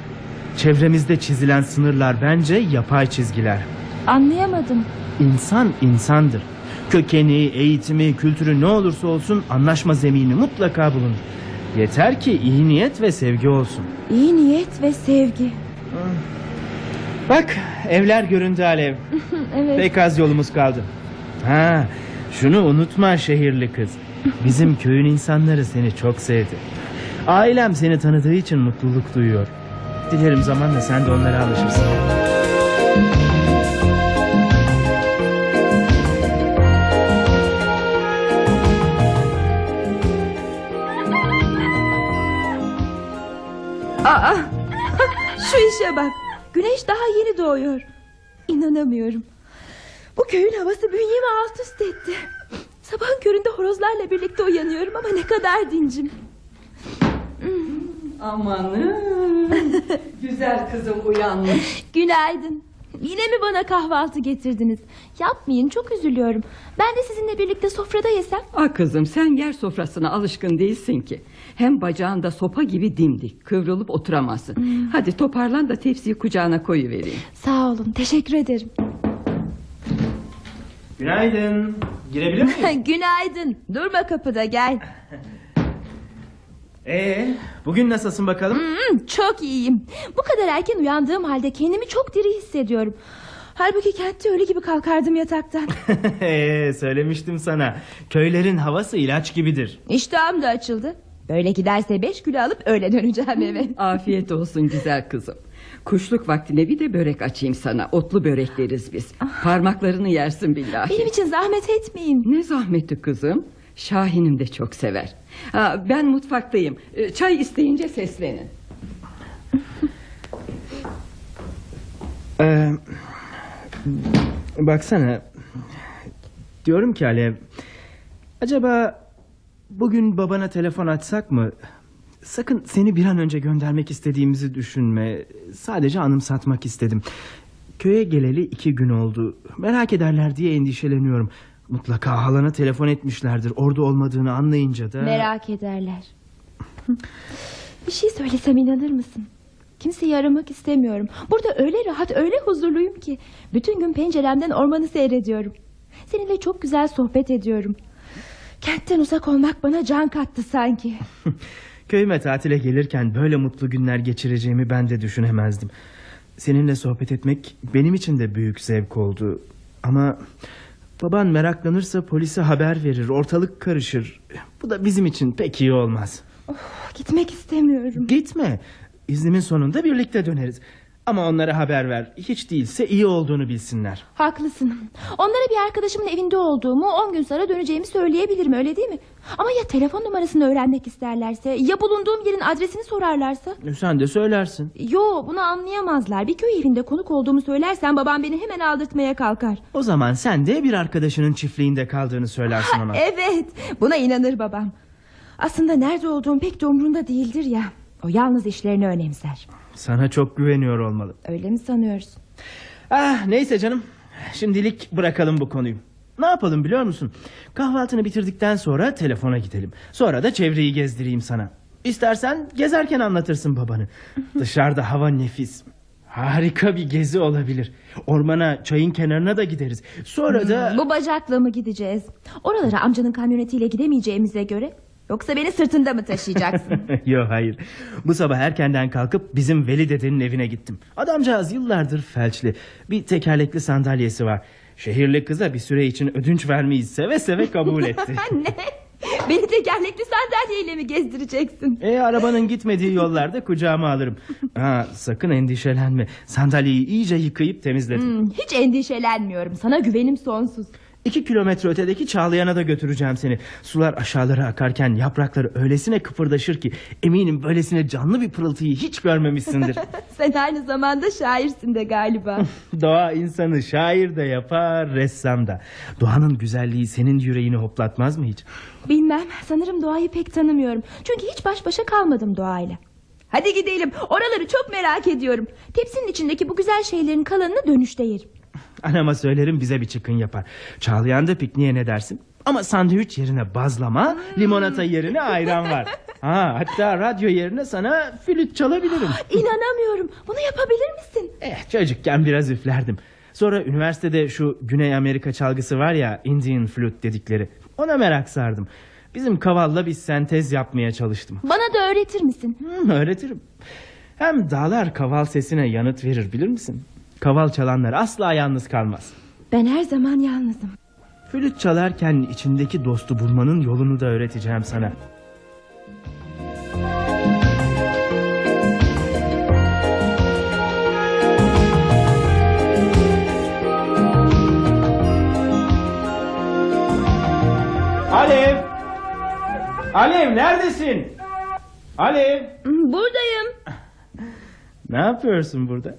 Çevremizde çizilen sınırlar bence yapay çizgiler. Anlayamadım. İnsan insandır. Kökeni, eğitimi, kültürü ne olursa olsun anlaşma zemini mutlaka bulunur. Yeter ki iyi niyet ve sevgi olsun. İyi niyet ve sevgi. Bak evler göründü Alev. evet. Pek az yolumuz kaldı. Ha, şunu unutma şehirli kız. Bizim köyün insanları seni çok sevdi. Ailem seni tanıdığı için mutluluk duyuyor. Dilerim zamanla sen de onlara alışırsın. Aa, şu işe bak. Güneş daha yeni doğuyor. İnanamıyorum. Bu köyün havası bünyemi alt üst etti. Sabahın köründe horozlarla birlikte uyanıyorum ama ne kadar dincim. Amanın. Güzel kızım uyanmış. Günaydın. Yine mi bana kahvaltı getirdiniz? Yapmayın çok üzülüyorum. Ben de sizinle birlikte sofrada yesem. Ah kızım sen yer sofrasına alışkın değilsin ki. Hem bacağında sopa gibi dimdik. Kıvrılıp oturamazsın. Hadi toparlan da tepsiyi kucağına koyuvereyim. Sağ olun teşekkür ederim. Günaydın. Girebilir miyim? Günaydın. Durma kapıda gel. Ee, bugün nasılsın bakalım? Hmm, çok iyiyim. Bu kadar erken uyandığım halde kendimi çok diri hissediyorum. Halbuki kentte ölü gibi kalkardım yataktan. Ee, söylemiştim sana. Köylerin havası ilaç gibidir. İştahım da açıldı. Böyle giderse beş kilo alıp öyle döneceğim eve. Afiyet olsun güzel kızım. Kuşluk vaktine bir de börek açayım sana. Otlu börek deriz biz. Parmaklarını yersin billahi. Benim için zahmet etmeyin. Ne zahmeti kızım. Şahin'im de çok sever. Ha, ben mutfaktayım. Ee, Çay isteyince seslenin. Ee, baksana. Diyorum ki Alev. Acaba bugün babana telefon açsak mı? Sakın seni bir an önce göndermek istediğimizi düşünme. Sadece anımsatmak istedim. Köye geleli iki gün oldu. Merak ederler diye endişeleniyorum. Mutlaka halana telefon etmişlerdir. Orada olmadığını anlayınca da... Merak ederler. Bir şey söylesem inanır mısın? Kimseyi aramak istemiyorum. Burada öyle rahat, öyle huzurluyum ki. Bütün gün penceremden ormanı seyrediyorum. Seninle çok güzel sohbet ediyorum. Kentten uzak olmak bana can kattı sanki. Köyüme tatile gelirken böyle mutlu günler geçireceğimi ben de düşünemezdim. Seninle sohbet etmek benim için de büyük zevk oldu. Ama baban meraklanırsa polise haber verir, ortalık karışır. Bu da bizim için pek iyi olmaz. Gitmek istemiyorum. Gitme. İznimin sonunda birlikte döneriz. Ama onlara haber ver. Hiç değilse iyi olduğunu bilsinler. Haklısın. Onlara bir arkadaşımın evinde olduğumu, on gün sonra döneceğimi söyleyebilirim öyle değil mi? Ama ya telefon numarasını öğrenmek isterlerse, ya bulunduğum yerin adresini sorarlarsa? Sen de söylersin. Yo bunu anlayamazlar. Bir köy evinde konuk olduğumu söylersem babam beni hemen aldırtmaya kalkar. O zaman sen de bir arkadaşının çiftliğinde kaldığını söylersin ona. Evet buna inanır babam. Aslında nerede olduğum pek de umrunda değildir ya. O yalnız işlerini önemser. Sana çok güveniyor olmalı. Öyle mi sanıyorsun? Ah neyse canım. Şimdilik bırakalım bu konuyu. Ne yapalım biliyor musun? Kahvaltını bitirdikten sonra telefona gidelim. Sonra da çevreyi gezdireyim sana. İstersen gezerken anlatırsın babanı. Dışarıda hava nefis. Harika bir gezi olabilir. Ormana, çayın kenarına da gideriz. Sonra da... Hmm, bu bacakla mı gideceğiz? Oralara amcanın kamyonetiyle gidemeyeceğimize göre... Yoksa beni sırtında mı taşıyacaksın? Yok hayır. Bu sabah erkenden kalkıp bizim Veli dedenin evine gittim. Adamcağız yıllardır felçli. Bir tekerlekli sandalyesi var. Şehirli kıza bir süre için ödünç vermeyi seve seve kabul etti. ne? Beni tekerlekli sandalyeyle mi gezdireceksin? E arabanın gitmediği yollarda kucağıma alırım. Ha, sakın endişelenme. Sandalyeyi iyice yıkayıp temizledim. Hmm, hiç endişelenmiyorum. Sana güvenim sonsuz. İki kilometre ötedeki Çağlayan'a da götüreceğim seni. Sular aşağılara akarken yaprakları öylesine kıpırdaşır ki... ...eminim böylesine canlı bir pırıltıyı hiç görmemişsindir. Sen aynı zamanda şairsin de galiba. Doğa insanı şair de yapar, ressam da. Doğanın güzelliği senin yüreğini hoplatmaz mı hiç? Bilmem sanırım doğayı pek tanımıyorum. Çünkü hiç baş başa kalmadım doğayla. Hadi gidelim oraları çok merak ediyorum. Tepsinin içindeki bu güzel şeylerin kalanını dönüşte yerim. Anama söylerim bize bir çıkın yapar. Çağlayan da pikniğe ne dersin? Ama sandviç yerine bazlama, limonata yerine ayran var. Ha, hatta radyo yerine sana flüt çalabilirim. İnanamıyorum. Bunu yapabilir misin? Eh, çocukken biraz üflerdim. Sonra üniversitede şu Güney Amerika çalgısı var ya Indian flüt dedikleri. Ona merak sardım. Bizim kavalla bir sentez yapmaya çalıştım. Bana da öğretir misin? Hmm, öğretirim. Hem dağlar kaval sesine yanıt verir bilir misin? Kaval çalanlar asla yalnız kalmaz. Ben her zaman yalnızım. Flüt çalarken içindeki dostu bulmanın yolunu da öğreteceğim sana. Alev! Alev neredesin? Alev! Buradayım. Ne yapıyorsun burada?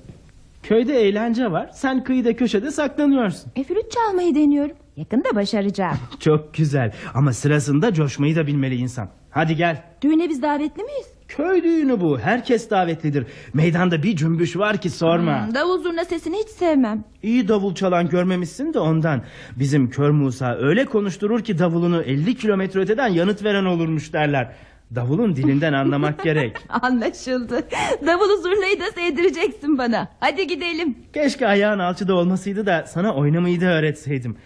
Köyde eğlence var. Sen kıyıda köşede saklanıyorsun. E flüt çalmayı deniyorum. Yakında başaracağım. Çok güzel ama sırasında coşmayı da bilmeli insan. Hadi gel. Düğüne biz davetli miyiz? Köy düğünü bu. Herkes davetlidir. Meydanda bir cümbüş var ki sorma. Hmm, davul zurna sesini hiç sevmem. İyi davul çalan görmemişsin de ondan. Bizim kör Musa öyle konuşturur ki davulunu 50 kilometre öteden yanıt veren olurmuş derler. Davulun dilinden anlamak gerek. Anlaşıldı. Davulu zurnayı da sevdireceksin bana. Hadi gidelim. Keşke ayağın alçıda olmasıydı da sana oynamayı da öğretseydim.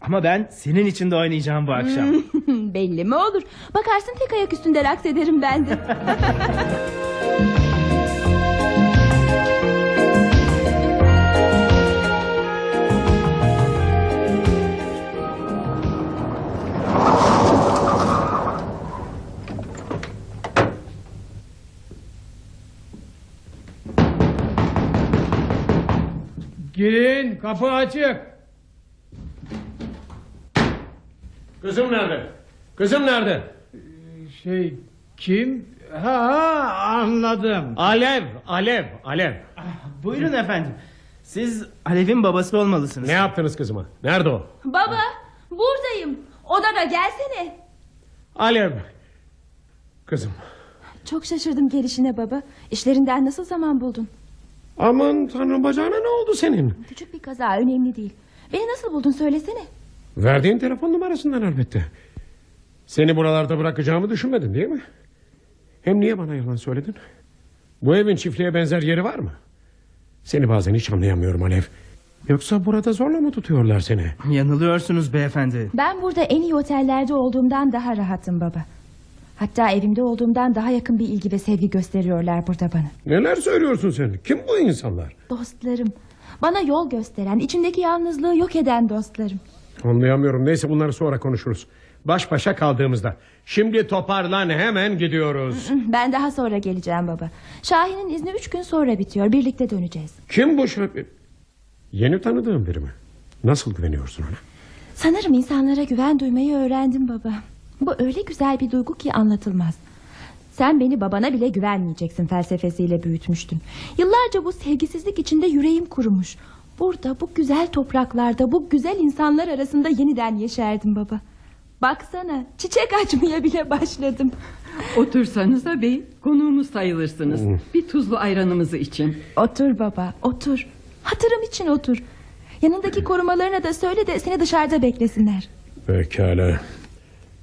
Ama ben senin için de oynayacağım bu akşam. Belli mi olur? Bakarsın tek ayak üstünde raks ederim ben de. kapı açık. Kızım nerede? Kızım nerede? Şey kim? Ha anladım. Alev, Alev, Alev. Buyurun efendim. Siz Alev'in babası olmalısınız. Ne yaptınız kızıma? Nerede o? Baba buradayım. Odana gelsene. Alev. Kızım. Çok şaşırdım gelişine baba. İşlerinden nasıl zaman buldun? Aman tanrım bacağına ne oldu senin? Küçük bir kaza önemli değil. Beni nasıl buldun söylesene. Verdiğin telefon numarasından elbette. Seni buralarda bırakacağımı düşünmedin değil mi? Hem niye bana yalan söyledin? Bu evin çiftliğe benzer yeri var mı? Seni bazen hiç anlayamıyorum Alev. Yoksa burada zorla mı tutuyorlar seni? Yanılıyorsunuz beyefendi. Ben burada en iyi otellerde olduğumdan daha rahatım baba. Hatta evimde olduğumdan daha yakın bir ilgi ve sevgi gösteriyorlar burada bana. Neler söylüyorsun sen? Kim bu insanlar? Dostlarım. Bana yol gösteren, içimdeki yalnızlığı yok eden dostlarım. Anlayamıyorum. Neyse bunları sonra konuşuruz. Baş başa kaldığımızda. Şimdi toparlan hemen gidiyoruz. Ben daha sonra geleceğim baba. Şahin'in izni üç gün sonra bitiyor. Birlikte döneceğiz. Kim bu şöp... Yeni tanıdığım biri mi? Nasıl güveniyorsun ona? Sanırım insanlara güven duymayı öğrendim baba. Bu öyle güzel bir duygu ki anlatılmaz. Sen beni babana bile güvenmeyeceksin felsefesiyle büyütmüştün. Yıllarca bu sevgisizlik içinde yüreğim kurumuş. Burada bu güzel topraklarda bu güzel insanlar arasında yeniden yeşerdim baba. Baksana çiçek açmaya bile başladım. Otursanıza bey konuğumuz sayılırsınız. Bir tuzlu ayranımızı için. Otur baba otur. Hatırım için otur. Yanındaki korumalarına da söyle de seni dışarıda beklesinler. Pekala.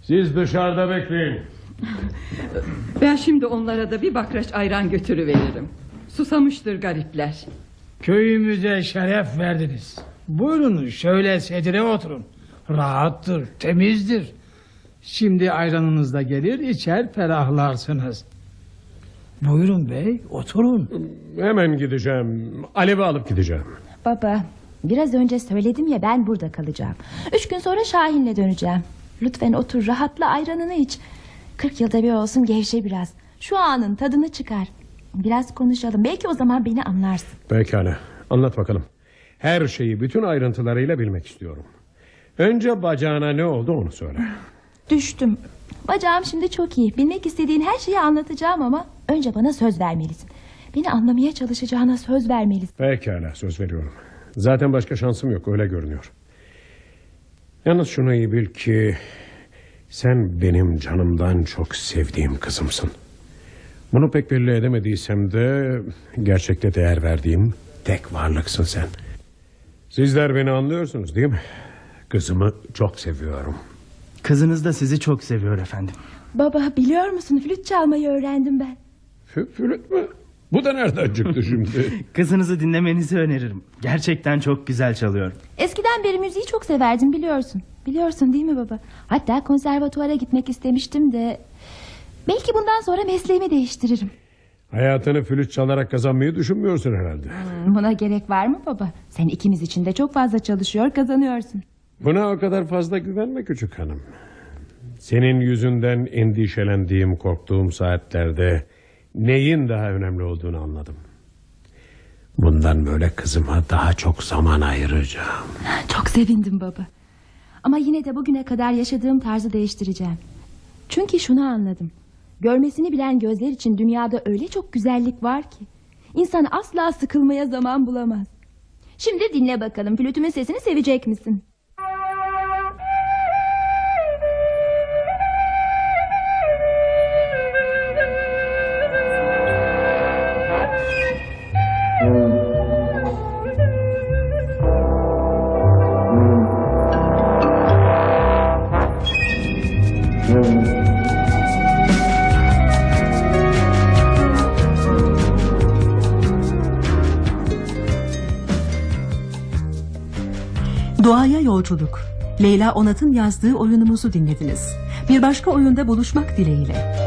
Siz dışarıda bekleyin. Ben şimdi onlara da bir bakraç ayran götürüveririm. Susamıştır garipler. Köyümüze şeref verdiniz. Buyurun şöyle sedire oturun. Rahattır, temizdir. Şimdi ayranınız da gelir içer ferahlarsınız. Buyurun bey oturun. Hemen gideceğim. Alev'i alıp gideceğim. Baba biraz önce söyledim ya ben burada kalacağım. Üç gün sonra Şahin'le döneceğim. Lütfen otur rahatla ayranını iç. Kırk yılda bir olsun gevşe biraz. Şu anın tadını çıkar. Biraz konuşalım belki o zaman beni anlarsın. Pekala. Anlat bakalım. Her şeyi bütün ayrıntılarıyla bilmek istiyorum. Önce bacağına ne oldu onu söyle. Düştüm. Bacağım şimdi çok iyi. Bilmek istediğin her şeyi anlatacağım ama önce bana söz vermelisin. Beni anlamaya çalışacağına söz vermelisin. Pekala söz veriyorum. Zaten başka şansım yok öyle görünüyor. Yalnız şunu iyi bil ki... ...sen benim canımdan çok sevdiğim kızımsın. Bunu pek belli edemediysem de... ...gerçekte değer verdiğim tek varlıksın sen. Sizler beni anlıyorsunuz değil mi? Kızımı çok seviyorum. Kızınız da sizi çok seviyor efendim. Baba biliyor musun flüt çalmayı öğrendim ben. Flüt mü? Bu da nereden çıktı şimdi? Kızınızı dinlemenizi öneririm. Gerçekten çok güzel çalıyor. Eskiden beri müziği çok severdim biliyorsun. Biliyorsun değil mi baba? Hatta konservatuvara gitmek istemiştim de... Belki bundan sonra mesleğimi değiştiririm. Hayatını flüt çalarak kazanmayı düşünmüyorsun herhalde. Buna gerek var mı baba? Sen ikimiz için de çok fazla çalışıyor kazanıyorsun. Buna o kadar fazla güvenme küçük hanım. Senin yüzünden endişelendiğim, korktuğum saatlerde neyin daha önemli olduğunu anladım. Bundan böyle kızıma daha çok zaman ayıracağım. Çok sevindim baba. Ama yine de bugüne kadar yaşadığım tarzı değiştireceğim. Çünkü şunu anladım. Görmesini bilen gözler için dünyada öyle çok güzellik var ki. İnsan asla sıkılmaya zaman bulamaz. Şimdi dinle bakalım flütümün sesini sevecek misin? Leyla Onat'ın yazdığı oyunumuzu dinlediniz. Bir başka oyunda buluşmak dileğiyle.